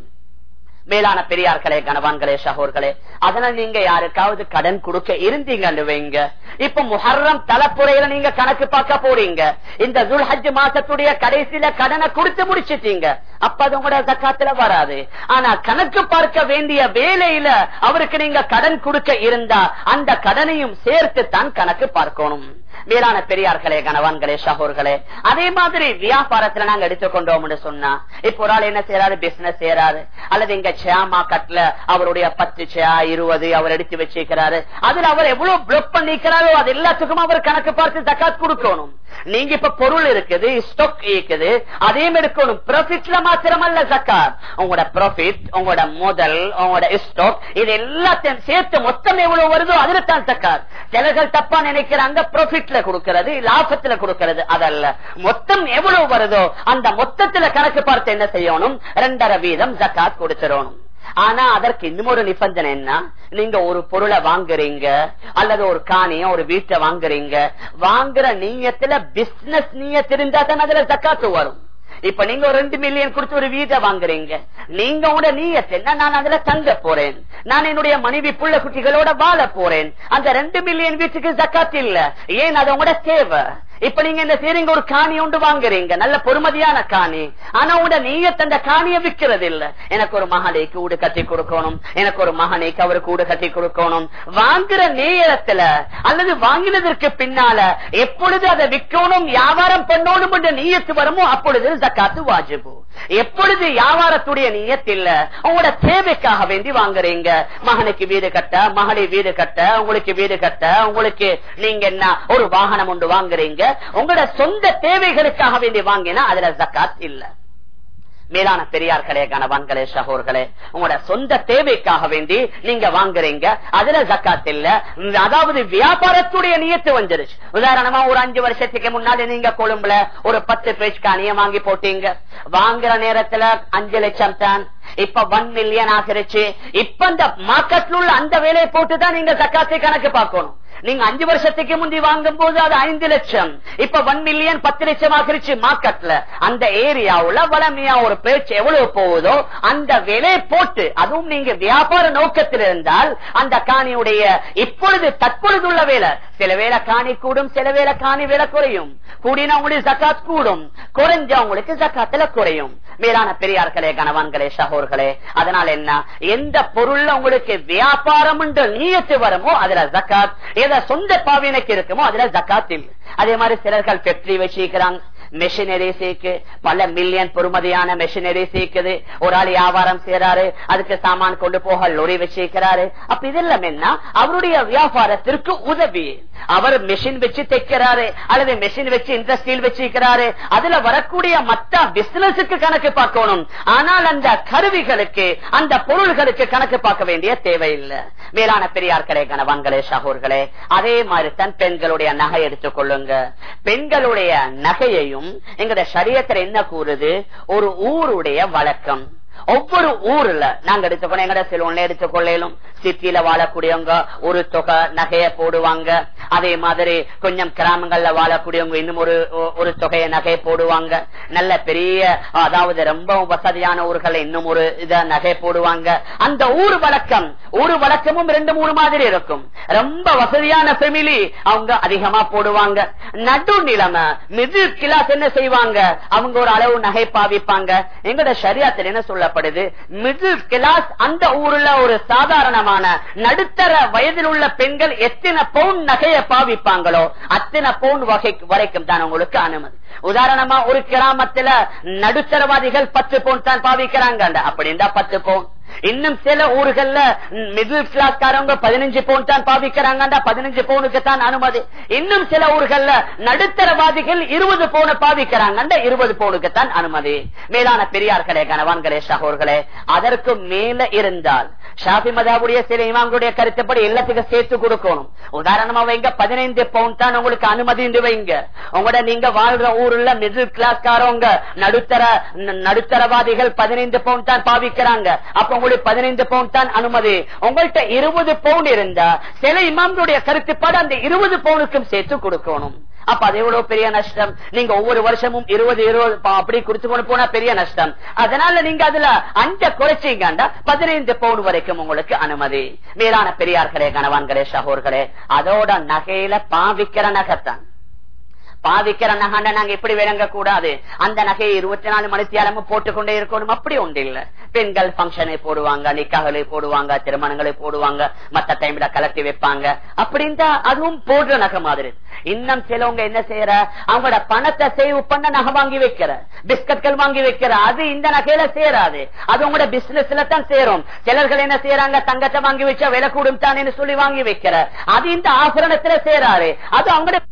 மேலான பெரியார்களே கணவான்களே சகோர்களே அதனால நீங்க யாருக்காவது கடன் கொடுக்க இருந்தீங்கன்னு வைங்க. இப்ப முஹர்ரம் தலைப்புறையில நீங்க கணக்கு பார்க்க போறீங்க. இந்த துல்ஹஜ் மாசத்துடைய கடைசியில கடனை கொடுத்து முடிச்சிட்டீங்க. அப்ப அது உங்களோட சக்காத்துல வராது. ஆனா கணக்கு பார்க்க வேண்டிய வேலையில அவருக்கு நீங்க கடன் கொடுக்க இருந்தா அந்த கடனையும் சேர்த்து தான் கணக்கு பார்க்கணும். மேலான பெரியார்களே கணவான்களே சகோர்களே அதே மாதிரி வியாபாரத்துல நாங்க எடுத்துக்கொண்டோம் சொன்னா இப்ப ஒரு ஆள் என்ன செய்யறாரு பிசினஸ் செய்யறாரு அல்லது இங்க சேமா கட்ல அவருடைய பத்து சேயா இருபது அவர் எடுத்து வச்சிருக்கிறாரு. அதுல அவர் எவ்வளவு பிளக் பண்ணிக்கிறாரோ அது எல்லாத்துக்கும் அவர் கணக்கு பார்த்து தக்காத் கொடுக்கணும். நீங்க இப்ப பொருள் இருக்குது ஸ்டாக் இருக்குது அதையும் எடுக்கணும். ப்ராஃபிட்ல மாத்திரமல்ல ஜக்காத் உங்களோட ப்ராஃபிட் உங்களோட முதல் உங்களோட ஸ்டாக் இது எல்லாத்தையும் சேர்த்து மொத்தம் எவ்வளவு வருதோ அதுல தான் ஜக்காத் சிலர்கள் தப்பா நினைக்கிறாங்க ப்ராஃபிட்ல கொடுக்கிறது லாபத்துல கொடுக்கிறது அதல்ல. மொத்தம் எவ்வளவு வருதோ அந்த மொத்தத்துல கணக்கு பார்த்து என்ன செய்யணும்? ரெண்டரை வீதம் ஜக்காத் கொடுத்துடணும். ஆனா அதற்கு இன்னொரு நிபந்தனை என்ன? நீங்க ஒரு பொருளை வாங்குறீங்க அல்லது ஒரு காணிய ஒரு வீட்டை வாங்குறீங்க வாங்குற நீயத்துல பிசினஸ் நீயத்திருந்தா தான் அதுல ஜக்காத்து வரும். இப்ப நீங்க ஒரு ரெண்டு மில்லியன் கொடுத்து ஒரு வீட்டை வாங்குறீங்க. நீங்க உட நீயத் என்ன நான் அதுல தங்க போறேன். நான் என்னுடைய மனைவி புள்ள குட்டிகளோட வாழ போறேன். அந்த ரெண்டு மில்லியன் வீட்டுக்கு ஜக்காத் இல்ல. ஏன் அது உங்களோட தேவை? இப்ப நீங்க என்ன செய்றீங்க ஒரு காணி உண்டு வாங்குறீங்க. நல்ல பொறுமதியான காணி. ஆனா உட நீயத் அந்த காணியை விற்கிறது இல்ல எனக்கு ஒரு மகனைக்கு ஊடு கட்டி கொடுக்கணும். எனக்கு ஒரு மகனைக்கு அவருக்கு ஊடு கட்டி கொடுக்கணும். வாங்குற நேரத்துல அல்லது வாங்கினதற்கு பின்னால எப்பொழுது அதை விற்கணும் வியாபாரம் பண்ணணும் என்ற நீயத்து வருமோ அப்பொழுது ஜக்காத்து வாஜிபு. எப்பொழுது வியாபாரத்துடைய நீயத் இல்ல உங்களோட தேவைக்காக வேண்டி வாங்குறீங்க. மகனுக்கு வீடு கட்ட மகளை வீடு கட்ட உங்களுக்கு வீடு கட்ட உங்களுக்கு நீங்க என்ன ஒரு வாகனம் ஒன்று வாங்குறீங்க. உங்களோட சொந்த தேவைகளுக்காக வேண்டி வாங்கினா அதுல ஜக்காத் இல்ல. மேலான பெரியார்களே கணவான்களே சகோர்களே உங்களோட சொந்த தேவைக்காக வேண்டி நீங்க வாங்குறீங்க அதுல ஜக்காத் இல்ல. அதாவது வியாபாரத்துடைய நியத்து வந்துருச்சு. உதாரணமா ஒரு அஞ்சு வருஷத்துக்கு முன்னாடி நீங்க கொழும்புல ஒரு பத்து பேஜ் காணிய வாங்கி போட்டீங்க. வாங்குற நேரத்துல அஞ்சு லட்சம் தான். இப்ப ஒன் மில்லியன் ஆகிருச்சு. இப்ப இந்த மார்க்கெட்ல உள்ள அந்த வேலையை போட்டுதான் நீங்க ஜக்காத்தை கணக்கு பார்க்கணும். நீங்க அஞ்சு வருஷத்துக்கு முந்தி வாங்கும் போது அது ஐந்து லட்சம். இப்ப ஒன் மில்லியன் பத்து லட்சம் ஆகிருச்சு மார்க்கெட்ல அந்த ஏரியாவுல வளமையா ஒரு பேச்சு எவ்வளவு போகுதோ அந்த விலை போட்டு அதுவும் நீங்க வியாபார நோக்கத்தில் இருந்தால் அந்த காணியுடைய இப்பொழுது தற்பொழுது உள்ள வேலை சில வேலை காணி கூடும் சில வேலை காணி வேலை குறையும். கூடின உங்களுக்கு ஜக்காத் கூடும். குறைஞ்ச உங்களுக்கு ஜக்காத்துல குறையும். மேலான பெரியார்களே கணவான்களே சகோர்களே அதனால என்ன? எந்த பொருள்ல உங்களுக்கு வியாபாரம் என்று நீயத்து வருமோ அதுல ஜக்காத் எதை சொந்த பாவினைக்கு இருக்குமோ அதுல ஜக்காத் இல்லை. அதே மாதிரி சிலர்கள் ஃபேக்டரி வச்சிருக்கிறாங்க. மெஷினரி பல மில்லியன் பொறுமதியான மெஷினரி சேர்க்குது ஒரு ஆள் வியாபாரம் செய்யறாரு அதுக்கு சாமான் கொண்டு போக லொரி வச்சிருக்கிறாரு. அப்ப இதெல்லாம் என்ன? அவருடைய வியாபாரத்திற்கு உதவி. அவர் மெஷின் வச்சு தைக்கிறாரு. அல்லது மிஷின் வச்சு இண்டஸ்ட்ரியில் வச்சிருக்கிறாரு. அதுல வரக்கூடிய மத்த பிசினஸுக்கு கணக்கு பார்க்கணும். ஆனால் அந்த கருவிகளுக்கு அந்த பொருள்களுக்கு கணக்கு பார்க்க வேண்டிய தேவையில்லை. மேலான பெரியார்களே கணவான்களே சகோர்களே அதே மாதிரி தான் பெண்களுடைய நகை எடுத்துக்கொள்ளுங்க பெண்களுடைய நகையையும் எங்கட சரியத்துல என்ன கூறுது? ஒரு ஊருடைய வழக்கம். ஒவ்வொரு ஊர்ல நாங்க எடுத்துக்கணும் எங்கட சிலோன்ல எடுத்துக்கொள்ளலும் சிட்டியில வாழக்கூடியவங்க ஒரு தொகை நகைய போடுவாங்க. அதே மாதிரி கொஞ்சம் கிராமங்கள்ல வாழக்கூடியவங்க இன்னும் ஒரு ஒரு தொகைய நகை போடுவாங்க. நல்ல பெரிய அதாவது ரொம்ப வசதியான ஊர்களை இன்னும் ஒரு இத நகை போடுவாங்க. அந்த ஊர் வழக்கம் ஊர் வழக்கமும் ரெண்டு மூணு மாதிரி இருக்கும். ரொம்ப வசதியான பெமிலி அவங்க அதிகமா போடுவாங்க. நடு நிலைமை மிது கிளாஸ் என்ன செய்வாங்க? அவங்க ஒரு அளவு நகை பாவிப்பாங்க. எங்கட சரியாத்தில் என்ன சொல்லப்படுது மிடில் கிளாஸ் அந்த ஊர்ல ஒரு சாதாரணமான நடுத்தர வயதில் உள்ள பெண்கள் எத்தனை பவுன் நகையை பாவிப்பாங்களோ அத்தனை பவுன் வகை வரைக்கும் தான் உங்களுக்கு அனுமதி. உதாரணமா ஒரு கிராமத்துல நடுத்தரவாதிகள் பத்து பவுன் தான் பாவிக்கிறாங்க அப்படின்னா பத்து பவுன். இன்னும் சில ஊர்கள்ல மிடில் கிளாஸ்காரங்க பதினஞ்சு பவுன் தான் பாவிக்கிறாங்க பதினஞ்சு பவுனுக்கு தான் அனுமதி. இன்னும் சில ஊர்கள்ல நடுத்தரவாதிகள் இருபது பவுன பாவிக்கிறாங்க இருபது பவுனுக்கு தான் அனுமதி. மேலான பெரியார்களே கணவான்களே சகோர்களே அதற்கு மேல இருந்தால் ஷாபி மதாவுடைய சில இமாங்களுடைய கருத்துப்படி எல்லாத்துக்கும் சேர்த்து கொடுக்கணும். உதாரணமா வைங்க பதினைந்து பவுன் தான் உங்களுக்கு அனுமதி வைங்க. உங்களோட நீங்க வாழ்ற ஊர்ல மிடில் கிளாஸ் காரவங்க நடுத்தர நடுத்தரவாதிகள் பதினைந்து பவுன் தான் பாவிக்கிறாங்க. அப்ப உங்களுக்கு பதினைந்து பவுண்ட் தான் அனுமதி. உங்கள்கிட்ட இருபது பவுன் இருந்தா சில இமாம்களுடைய கருத்துப்பாடு அந்த இருபது பவுனுக்கும் சேர்த்து கொடுக்கணும். அப்ப அது எவ்வளவு பெரிய நஷ்டம்? நீங்க ஒவ்வொரு வருஷமும் இருபது இருபது அப்படி குடுத்து கொண்டு போனா பெரிய நஷ்டம். அதனால நீங்க அதுல அஞ்ச குறைச்சிங்கண்டா பதினைந்து பவுன் வரைக்கும் உங்களுக்கு அனுமதி. மேலான பெரியார்களே கணவான்களே சகோர்களே அதோட நகையில பாவிக்கிற நகைத்தான். பாவிக்கிற நகண்ட நாங்க இப்படி விளங்க கூடாது அந்த நகையை இருபத்தி நாலு மணித்தியாலமும் போட்டுக்கொண்டே இருக்கணும். அப்படி ஒன்று இல்ல. பெண்கள் பங்கனை போடுவாங்க நிக்காகளை போடுவாங்க திருமணங்களை போடுவாங்க மத்த டைம்ல கலட்டி வைப்பாங்க. அப்படின்ட்டு அதுவும் போடுற நகை மாதிரி. இன்னும் சிலவங்க என்ன செய்யற? அவங்களோட பணத்தை சேவ் பண்ண நகை வாங்கி வைக்கிற. பிஸ்கட்கள் வாங்கி வைக்கிற. அது இந்த நகையில சேராது. அது உங்களோட பிசினஸ்ல தான் சேரும். சிலர்கள் என்ன செய்யறாங்க? தங்கத்தை வாங்கி வச்சா விலை கூடும் தான் சொல்லி வாங்கி வைக்கிற. அது இந்த ஆபரணத்துல சேராரு அது அவங்களோட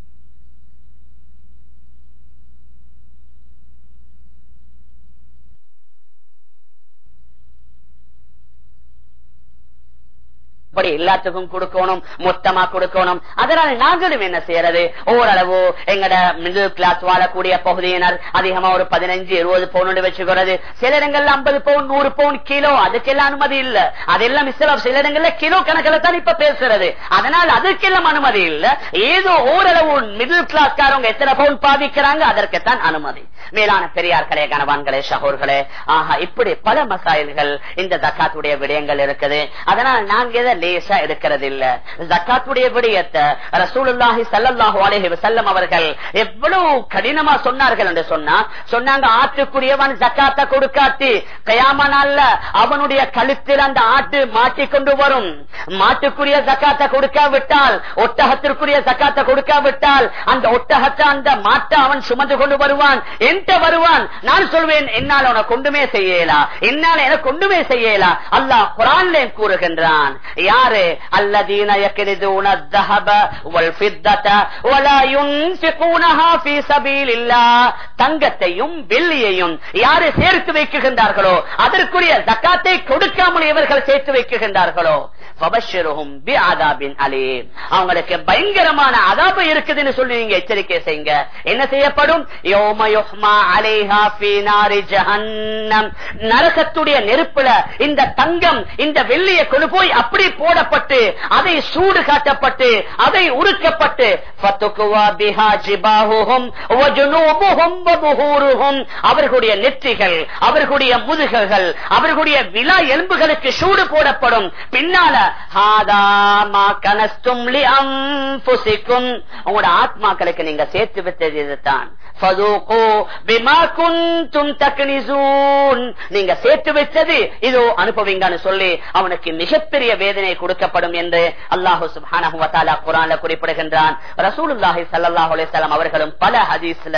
இப்படி எல்லாத்துக்கும் கொடுக்கணும் மொத்தமா கொடுக்கணும். அதனால நாங்களும் என்ன செய்யறது? ஓரளவு எங்கட மிடில் கிளாஸ் வாழக்கூடிய பகுதியினர் அதிகமா ஒரு பதினஞ்சு இருபது பவுன் வச்சுக்கிறது. சில இடங்கள்ல ஐம்பது பவுன் நூறு பவுன் கிலோ அதுக்கெல்லாம் அனுமதி இல்ல. அதெல்லாம் இஸ்லாம் சில இடங்கள்ல கிலோ கணக்கில் தான் இப்ப பேசுறது. அதனால் அதுக்கெல்லாம் அனுமதி இல்ல. ஏதோ ஓரளவு மிடில் கிளாஸ் காரவங்க எத்தனை பவுன் பாதிக்கிறாங்க அதற்குத்தான் அனுமதி. மேலான பெரியார்களே கணவான்களே சகோர்களே ஆஹா இப்படி பல மசாயல்கள் இந்த தக்காத்துடைய விடயங்கள் இருக்குது. அதனால நாங்க எதை லேசா இருக்கிறது இல்ல ஜக்காத்துடைய விடயத்தை ரசூலுல்லாஹி சல்லல்லாஹு அலேஹி வசல்லம் அவர்கள் எவ்வளவு கடினமா சொன்னார்கள் என்று சொன்னா சொன்னாங்க ஆட்டுக்குரியவன் ஜக்காத்தை கொடுக்காட்டி கயாமனால அவனுடைய கழுத்தில் அந்த ஆட்டு மாட்டிக்கொண்டு வரும். மாட்டுக்குரிய ஜக்காத்தை கொடுக்காவிட்டால் ஒட்டகத்திற்குரிய ஜக்காத்தை கொடுக்காவிட்டால் அந்த ஒட்டகத்தை அந்த மாட்டை அவன் சுமந்து கொண்டு வருவான். என்கிட்ட வருவான். நான் சொல்வேன் என்னால் உனக்கு கொண்டுமே செய்யலா. என்னால் எனக்கு கொண்டுமே செய்யலா. அல்லாஹ் குரான்ல கூறுகின்றான் யாரு அல்லதீன யக்ரிதுன الذهب والفضة ولا ينفقونها في سبيل الله தங்கத்தையும் வெள்ளியையும் யாரு சேர்த்து வைக்குகின்றார்களோ அதற்குரிய ஜக்காத்தை கொடுக்காமல் இவர்கள் சேர்த்து வைக்குகின்றார்களோ அவங்களுக்கு பயங்கரமான அதாபு இருக்குதுன்னு சொல்லி நீங்க எச்சரிக்கை செய்யுங்க என்ன செய்யப்படும் நரகத்துடைய நெருப்புல இந்த தங்கம் இந்த வெள்ளியை கொண்டு போய் அப்படி போடப்பட்டு அதை சூடு காட்டப்பட்டு அதை உருக்கப்பட்டு அவர்களுடைய நெற்றிகள் அவர்களுடைய முதுகல்கள் அவர்களுடைய விழா எலும்புகளுக்கு சூடு போடப்படும். பின்னால உங்களோட ஆத்மாக்களுக்கு நீங்க சேர்த்து விட்டது இதுதான். நீங்க சேர்த்து வச்சது இதோ அனுப்புவீங்கன்னு சொல்லி அவனுக்கு மிகப்பெரிய வேதனை கொடுக்கப்படும் என்று அல்லாஹு சுபான குரான்ல குறிப்பிடுகின்றான். ரசூலுல்லாஹி சல்லாஹ் அவர்களும் பல ஹதீஸ்ல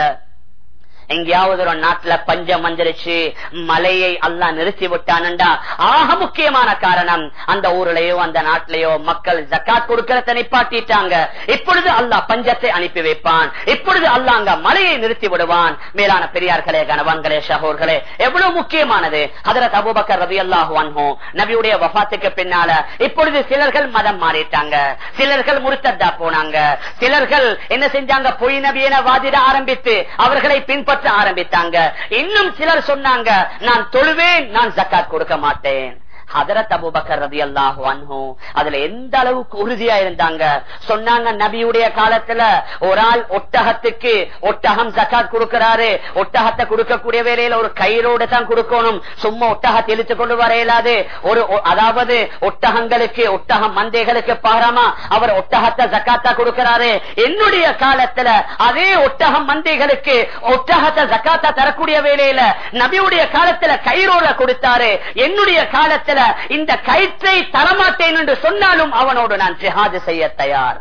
எங்கேயாவது ஒரு நாட்டுல பஞ்சம் வந்துருச்சு மலையை அல்லா நிறுத்தி விட்டானண்டா? ஆக முக்கியமான காரணம் அந்த ஊர்லயோ அந்த நாட்டிலேயோ மக்கள் ஜக்காத் கொடுக்கறத நிப்பாட்டிட்டாங்க. இப்பொழுது அல்லாஹ் பஞ்சத்தை அனுப்பி வைப்பான். இப்பொழுது அல்லா அங்க மலையை நிறுத்தி விடுவான். மேலான பெரியார்களே கணவான்களே ஷஹோர்களே எவ்வளவு முக்கியமானது? அதற்கு அபுபக்கர் ரவி அல்லாஹ் நபியுடைய வபாத்துக்கு பின்னால இப்பொழுது சிலர்கள் மதம் மாறிட்டாங்க. சிலர்கள் முருத்தா போனாங்க. சிலர்கள் என்ன செஞ்சாங்க? பொய் நபியன வாதிட ஆரம்பித்து அவர்களை பின்பற்ற பின்பற்ற ஆரம்பித்தாங்க. இன்னும் சிலர் சொன்னாங்க நான் தொழுவேன் நான் ஜக்காத் கொடுக்க மாட்டேன். ஹதரத் அபுபக்கர் ரதி அல்லாஹு அன்ஹு. அதுல எந்த அளவுக்கு உறுதியா இருந்தாங்க? சொன்னாங்க நபியுடைய காலத்துல ஒரு ஆள் ஒட்டகத்துக்கு ஒட்டகம் ஜக்காத் கொடுக்கிறாரு. ஒட்டகத்தை கொடுக்கக்கூடிய வேலையில ஒரு கயிறோடு தான் கொடுக்கணும். சும்மா ஒட்டகத்தை இழுத்து கொண்டு வர இயலாது. ஒரு அதாவது ஒட்டகங்களுக்கு ஒட்டகம் மந்தைகளுக்கு பாரமா அவர் ஒட்டகத்தை ஜக்காத்தா கொடுக்கிறாரு. என்னுடைய காலத்துல அதே ஒட்டகம் மந்தைகளுக்கு ஒட்டகத்தை ஜக்காத்தா தரக்கூடிய வேலையில நபியுடைய காலத்துல கயிறோட கொடுத்தாரு. என்னுடைய காலத்துல இந்த கயிற்றை தரமாட்டேன் என்று சொன்னாலும் அவனோடு நான் ஜிஹாது செய்ய தயார்.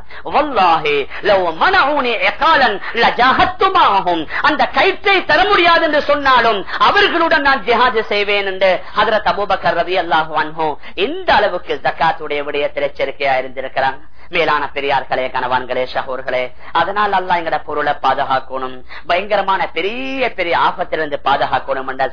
அந்த கயிற்றை தர முடியாது என்று சொன்னாலும் அவர்களுடன் நான் ஜிஹாது செய்வேன் என்று ஹதரத் அபூபக்கர் ரவி அல்லாஹ் இந்த அளவுக்கு ஜக்காத்துடைய விடயத்தில் எச்சரிக்கையா இருந்திருக்கிறாங்க. மேலான பெரியார்களே கணவான்களே சகோர்களே அதனால் அல்லா எங்கட பொருளை பாதுகாக்கணும். பயங்கரமான பெரிய பெரிய ஆபத்திலிருந்து பாதுகாக்கணும் என்ற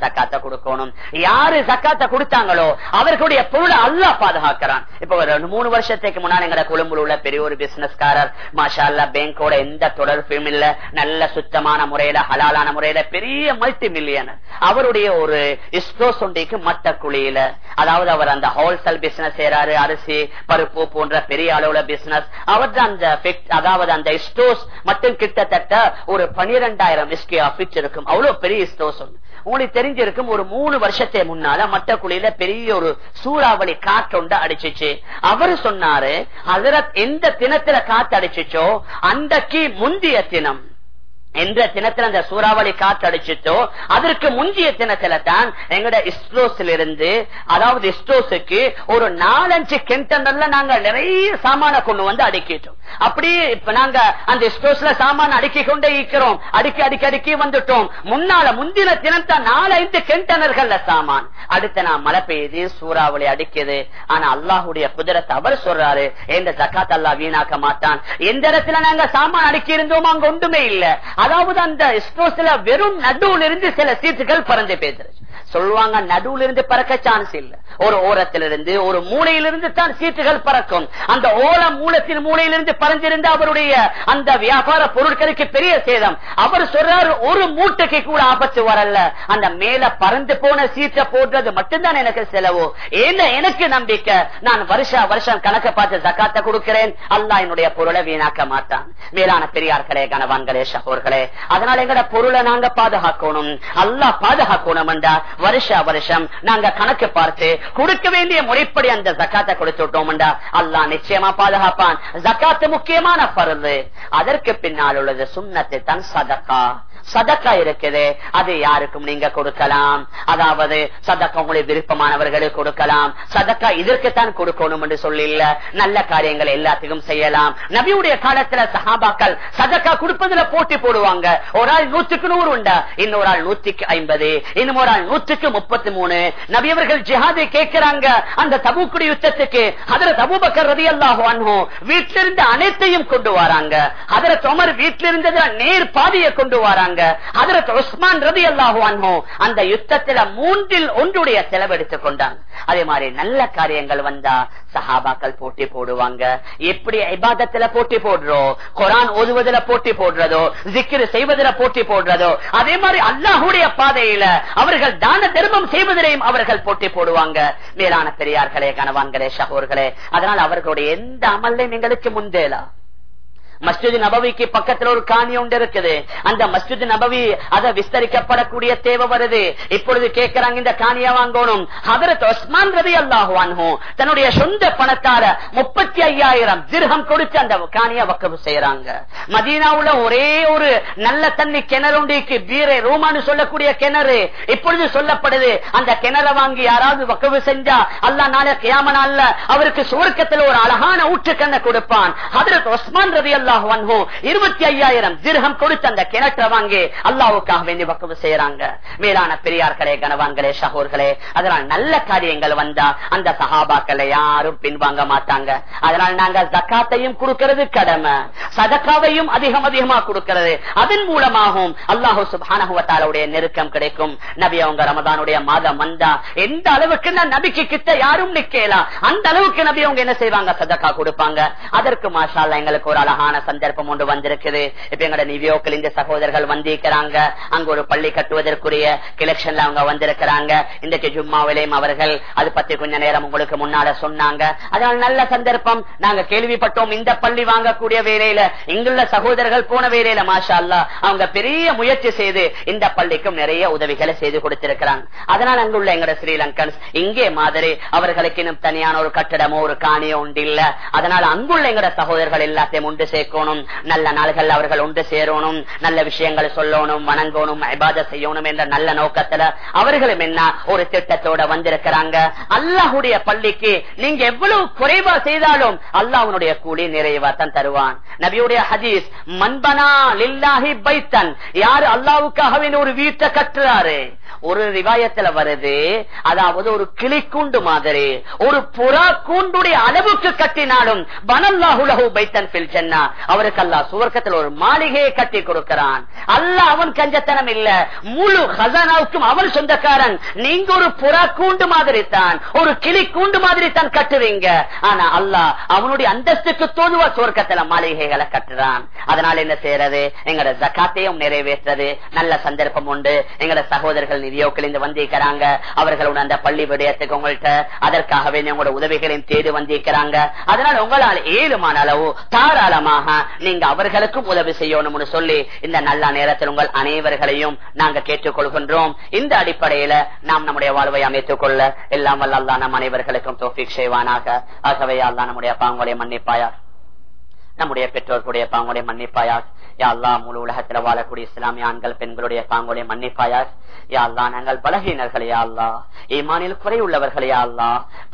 கொடுக்கணும். யாரு சக்காத்த கொடுத்தாங்களோ அவர்களுடைய பொருளை அல்லா பாதுகாக்கிறான். இப்ப ஒரு மூணு வருஷத்துக்கு முன்னாடி எங்கட கொழும்புல உள்ள பெரிய ஒரு பிசினஸ்காரர் மாஷா அல்லா பேங்கோட எந்த தொடர்பும் இல்ல நல்ல சுத்தமான முறையில ஹலாலான முறையில பெரிய மல்டி மில்லியனர் அவருடைய ஒரு இஸ்ரோ சொண்டிக்கு மத்த குழியில அதாவது அவர் அந்த ஹோல்சேல் பிசினஸ் செய்யறாரு அரிசி பருப்பு போன்ற பெரிய அளவுல பிசினஸ் பிசினஸ் அவரது அந்த அதாவது அந்த ஸ்டோர்ஸ் மட்டும் கிட்டத்தட்ட ஒரு பனிரெண்டாயிரம் ஸ்கொயர் இருக்கும். அவ்வளவு பெரிய ஸ்டோர்ஸ் ஒன்று உங்களுக்கு தெரிஞ்சிருக்கும் ஒரு மூணு வருஷத்தை முன்னால மட்டக்குழியில பெரிய ஒரு சூறாவளி காற்றொண்டு அடிச்சிச்சு. அவரு சொன்னாரு ஹசரத் எந்த தினத்துல காத்து அடிச்சிச்சோ அன்றைக்கு முந்தைய தினம். எந்த தினத்துல அந்த சூறாவளி காற்று அடிச்சிட்டோ அதற்கு முந்தைய தினத்துல தான் எங்கட இஸ்ரோஸ்ல இருந்து அதாவது இஸ்ரோஸுக்கு ஒரு நாலஞ்சு கெண்டன்ல நாங்க நிறைய சாமான கொண்டு வந்து அடுக்கிட்டோம். அப்படியே இப்ப நாங்க அந்த இஸ்ரோஸ்ல சாமான அடுக்கி கொண்டே இருக்கிறோம். அடுக்கி அடுக்கி அடுக்கி வந்துட்டோம். முன்னால முந்தின தினம் தான் நாலஞ்சு கெண்டனர்கள்ல சாமான். அடுத்த நான் மழை பெய்யுது சூறாவளி அடிக்குது. ஆனா அல்லாஹுடைய குதிரத்தை அவர் சொல்றாரு எந்த ஜக்காத் அல்லாஹ் வீணாக்க மாட்டான். எந்த இடத்துல நாங்க சாமான் அடுக்கி இருந்தோம் அங்க ஒன்றுமே இல்ல. அதாவது அந்த எக்ஸ்போஸ்ல வெறும் நடுவுல இருந்து சில சீட்டுகள் பறந்து பேசுறது சொல்லுவாங்க நடுவுல இருந்து பறக்க சான்ஸ் இல்ல. ஒரு ஓரத்திலிருந்து ஒரு மூலையிலிருந்து தான் சீட்டுகள் பறக்கும். அந்த ஓல மூலத்தின் மூலையிலிருந்து பறந்திருந்த அவருடைய அந்த வியாபார பொருட்களுக்கு பெரிய சேதம். அவர் சொல்றாரு ஒரு மூட்டைக்கு கூட ஆபத்து வரல. அந்த மேல பறந்து போன சீட்டை போடுறது மட்டும்தான் எனக்கு செலவு. என்ன எனக்கு நம்பிக்கை? நான் வருஷா வருஷம் கணக்க பார்த்து ஜக்காத்த கொடுக்கிறேன். அல்லா என்னுடைய பொருளை வீணாக்க மாட்டான். மேலான பெரியார்களே கணவான்களே சகோர்களே அதனால எங்கட பொருளை நாங்க பாதுகாக்கணும். அல்லாஹ் பாதுகாக்கணும் என்றா வருஷ வருஷம் நாங்க கணக்கு பார்த்து கொடுக்க வேண்டிய முறைப்படி அந்த ஜக்காத்தை கொடுத்துட்டோம் அல்லாஹ் நிச்சயமா பாதுகாப்பான். ஜக்காத்து முக்கியமான பருந்து அதற்கு பின்னால் உள்ளது சுண்ணத்தை தான் சதக்கா. சதக்கா இருக்குது. அது யாருக்கும் நீங்க கொடுக்கலாம். அதாவது சதக்கா உங்களுடைய விருப்பமானவர்களுக்கு கொடுக்கலாம். சதக்கா இதற்குத்தான் கொடுக்கணும் என்று சொல்லி இல்ல. நல்ல காரியங்கள் எல்லாத்துக்கும் செய்யலாம். நபியுடைய காலத்துல சஹாபாக்கள் சதக்கா கொடுப்பதுல போட்டி போடுவாங்க. ஒரு ஆள் நூற்றுக்கு நூறு உண்டா? இன்னொரு ஆள் நூற்றுக்கு ஐம்பது. இன்னும் ஒரு ஆள் நூற்றுக்கு முப்பத்தி மூணு. நபியவர்கள் ஜிஹாதை கேட்கிறாங்க. அந்த தபுக்குடி யுத்தத்துக்கு அதுல தபுபக்கர் ரதி அல்லாஹோ வீட்டிலிருந்து அனைத்தையும் கொண்டு வராங்க. அதுல தொமர் வீட்டிலிருந்து நேர் பாதியை கொண்டு வராங்க. அதற்கு உஸ்மான் ரதி அல்லாஹுவான்மோ அந்த யுத்தத்துல மூன்றில் ஒன்றுடைய செலவெடுத்துக் கொண்டாங்க அதே மாதிரி நல்ல காரியங்கள் வந்தா சஹாபாக்கள் போட்டி போடுவாங்க. எப்படி இபாதத்துல போட்டி போடுறோம் குரான் ஓதுவதில் போட்டி போடுறதோ? ஜிக்கிரு செய்வதில் போட்டி போடுறதோ? அதே மாதிரி அல்லாஹுடைய பாதையில அவர்கள் தான தர்மம் செய்வதிலையும் அவர்கள் போட்டி போடுவாங்க. மேலான பெரியார்களே கணவான்களே சகோர்களே அதனால் அவர்களுடைய எந்த அமல்லையும் எங்களுக்கு முந்தேலாம் மஸ்ஜித் நபவிக்கு பக்கத்துல ஒரு காணி ஒன்று இருக்குது. அந்த மஸ்ஜித் நபவி அதை விஸ்தரிக்கப்படக்கூடிய தேவை வருது. இப்பொழுது கேட்கிறாங்க இந்த காணியா வாங்கணும். ஹதரத் ஒஸ்மான் ரவி தன்னுடைய சொந்த பணத்தார முப்பத்தி ஐயாயிரம் திருகம் கொடுத்து அந்த காணியா வக்கவு செய்யறாங்க மதீனாவுல ஒரே ஒரு நல்ல தண்ணி கிணறு உண்டிக்கு பீரை ரோமான்னு சொல்லக்கூடிய கிணறு. இப்பொழுது சொல்லப்படுது அந்த கிணற வாங்கி யாராவது வக்கவு செஞ்சா அல்லா நாள கியாம அவருக்கு சுவர்க்கத்தில் ஒரு அழகான ஊற்றுக்கண்ணை கொடுப்பான். ஹதரத் ஒஸ்மான் ரவி அல்லாஹ் இருபத்தி ஐயாயிரம் திருகம் கொடுத்து அந்த கிணற்றை வாங்கி அல்லாவுக்காக வேண்டி வக்கவு செய்யறாங்க மேலான பெரியார்களே கனவான்களே சகோர்களே அதனால் நல்ல காரியங்கள் வந்தா அந்த சகாபாக்களை யாரும் பின்வாங்க மாட்டாங்க. அதனால் நாங்க ஜக்காத்தையும் கொடுக்கிறது கடமை. சதக்காவையும் அதிகம் அதிகமா கொடுக்கிறது. அதன் மூலமாகவும் அல்லாஹூ சுபானுடைய நெருக்கம் கிடைக்கும். நபி அவங்க ரமதானுடைய மாதம் வந்தா எந்த அளவுக்கு நபிக்கு கிட்ட யாரும் நிக்கலாம் அந்த அளவுக்கு நபி அவங்க என்ன செய்வாங்க? சதக்கா கொடுப்பாங்க. அதற்கு மாஷால எங்களுக்கு ஒரு அழகான சந்தர்ப்பம் ஒன்று வந்திருக்குது. இப்ப எங்களோட நிவியோக்கள் இந்த சகோதரர்கள் வந்திருக்கிறாங்க. அங்க ஒரு பள்ளி கட்டுவதற்குரிய கிளெக்ஷன்ல அவங்க வந்திருக்கிறாங்க. இன்றைக்கு ஜும்மாவிலையும் அவர்கள் அது பத்தி கொஞ்ச நேரம் உங்களுக்கு முன்னால சொன்னாங்க. அதனால நல்ல சந்தர்ப்பம். நாங்க கேள்விப்பட்டோம் இந்த பள்ளி வாங்கக்கூடிய வேலையில இங்குள்ள சகோதரர்கள் போன வேலையில மாஷா அல்லா அவங்க பெரிய முயற்சி செய்து இந்த பள்ளிக்கும் நிறைய உதவிகளை செய்து கொடுத்திருக்கிறாங்க. அதனால அங்குள்ள எங்களோட ஸ்ரீலங்கன்ஸ் இங்கே மாதிரி அவர்களுக்கு இன்னும் தனியான ஒரு கட்டடமோ ஒரு காணியோ உண்டு இல்ல அதனால அங்குள்ள எங்களோட சகோதரர்கள் எல்லாத்தையும் உண்டு சேர்க்கணும் நல்ல நாள்கள் அவர்கள் ஒன்று சேரணும். நல்ல விஷயங்களை சொல்லணும் வணங்கணும் ஐபாத செய்யணும் என்ற நல்ல நோக்கத்துல அவர்களும் என்ன ஒரு திட்டத்தோட வந்திருக்கிறாங்க. அல்லாஹுடைய பள்ளிக்கு நீங்க எவ்வளவு குறைவா செய்தாலும் அல்லாஹனுடைய கூலி நிறைவா தான் தருவான். நபியுடைய ஹதீஸ் மண்பனா லில்லாஹி பைத்தன். யாரு அல்லாவுக்காகவே ஒரு வீட்டை கட்டுறாரு? ஒரு ரிவாயத்துல வருது. அதாவது ஒரு கிளிக்கூண்டு மாதிரி. ஒரு புறா கூண்டுடைய அளவுக்கு கட்டினாலும் பனல்லாஹுலகு பைத்தன் பில் சென்னா அவருக்கு அல்லா சுவர்க்கத்தில் ஒரு மாளிகையை கட்டி கொடுக்கிறான். அல்ல அவன் கஞ்சத்தனம் இல்ல. முழு ஹசனாவுக்கும் அவன் சொந்தக்காரன். நீங்க ஒரு புறா கூண்டு மாதிரி தான். ஒரு கிளி கூண்டு மாதிரி தான் கட்டுவீங்க. ஆனா அல்லா அவனுடைய அந்தஸ்துக்கு தோதுவா சுவர்க்கத்துல மாளிகைகளை கட்டுறான். அதனால என்ன செய்யறது? எங்களோட ஜக்காத்தையும் நிறைவேற்றது நல்ல சந்தர்ப்பம் உண்டு. எங்களோட சகோதரர்கள் நிதியோக்கள் இந்த வந்திருக்கிறாங்க. அவர்களோட அந்த பள்ளி விடயத்துக்கு உங்கள்கிட்ட அதற்காகவே உங்களோட உதவிகளையும் தேடி வந்திருக்கிறாங்க. அதனால உங்களால் ஏழுமான அளவு தாராளமாக நீங்க அவர்களுக்கும் உதவி செய்யணும்னு சொல்லி இந்த நல்ல நேரத்தில் உங்கள் அனைவர்களையும் நாங்க கேட்டுக்கொள்கின்றோம். இந்த அடிப்படையில நாம் நம்முடைய வாழ்வை அமைத்துக் கொள்ள எல்லாம் வல்ல அல்லாஹ் நம் அனைவர்களுக்கும் தோஃபிக் செய்வானாக. ஆகவே தான் நம்முடைய பாங்குடைய மன்னிப்பாயார் நம்முடைய பெற்றோர்களுடைய பாங்குடைய மன்னிப்பாயார் யாழ்லா முழு உலகத்துல வாழக்கூடிய இஸ்லாமிய ஆண்கள் பெண்களுடைய பாங்குடைய மன்னிப்பாயார் யாழ்லா நாங்கள் பலகீனர்களே யாழ்லா ஈமானில் குறை உள்ளவர்களே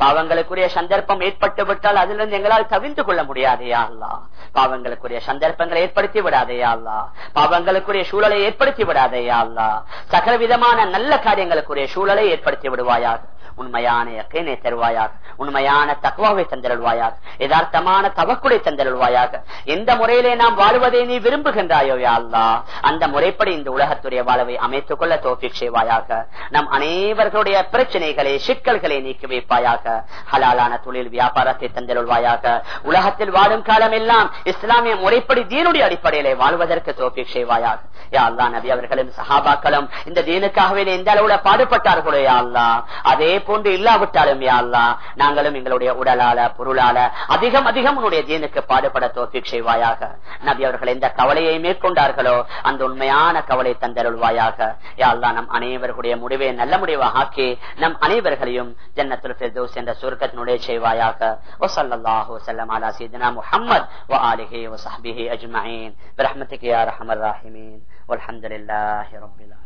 பாவங்களுக்குரிய சந்தர்ப்பம் ஏற்பட்டு விட்டால் அதிலிருந்து எங்களால் தவிர்த்து கொள்ள முடியாதே அல்லா பாவங்களுக்குரிய சந்தர்ப்பங்களை ஏற்படுத்தி விடாதே அல்லா பாவங்களுக்குரிய சூழலை ஏற்படுத்தி விடாதே அல்லா சகல விதமான நல்ல காரியங்களுக்குரிய சூழலை ஏற்படுத்தி விடுவாயார் உண்மையான யக்கீனை தருவாயாக உண்மையான தக்குவாவை தந்தருள்வாயாக யதார்த்தமான தவக்குடை தந்தருள்வாயாக. எந்த முறையிலே நாம் வாழ்வதை நீ விரும்புகின்றாயோ அல்லா அந்த முறைப்படி இந்த உலகத்துடைய வாழ்வை அமைத்துக் கொள்ள தோப்பிக் செய்வாயாக. நம் அனைவர்களுடைய பிரச்சனைகளை சிக்கல்களை நீக்கி வைப்பாயாக. ஹலாலான தொழில் வியாபாரத்தை தந்தருள்வாயாக. உலகத்தில் வாழும் காலம் எல்லாம் இஸ்லாமிய முறைப்படி தீனுடைய அடிப்படையிலே வாழ்வதற்கு தோப்பிக் செய்வாயாக. யாழ்லா நபி அவர்களும் சஹாபாக்களும் இந்த தீனுக்காகவே எந்த அளவுல பாடுபட்டார்களோ யாழ்லா அல்லா அதே போன்று இல்லாவிட்டாலும் யா அல்லா நாங்களும் எங்களுடைய உடலால பொருளால அதிகம் அதிகம் உன்னுடைய தீனுக்கு பாடுபட தோப்பிக் செய்வாயாக நபி அவர்கள் எந்த கவலையை மேற்கொண்டார்களோ அந்த உண்மையான கவலை தந்தருள்வாயாக யா அல்லா நம் அனைவர்களுடைய முடிவை நல்ல முடிவாக ஆக்கி நம் அனைவர்களையும் ஜன்னத்துல் ஃபிர்தௌஸ் என்ற சுருக்கத்தினுடைய செய்வாயாக வசல்லல்லாஹு வஸல்லம் அலா சீதனா முஹம்மத் வ ஆலிஹி வ ஸஹ்பிஹி அஜ்மஈன் برحمتك يا ارحم الراحمين والحمد لله رب العالمين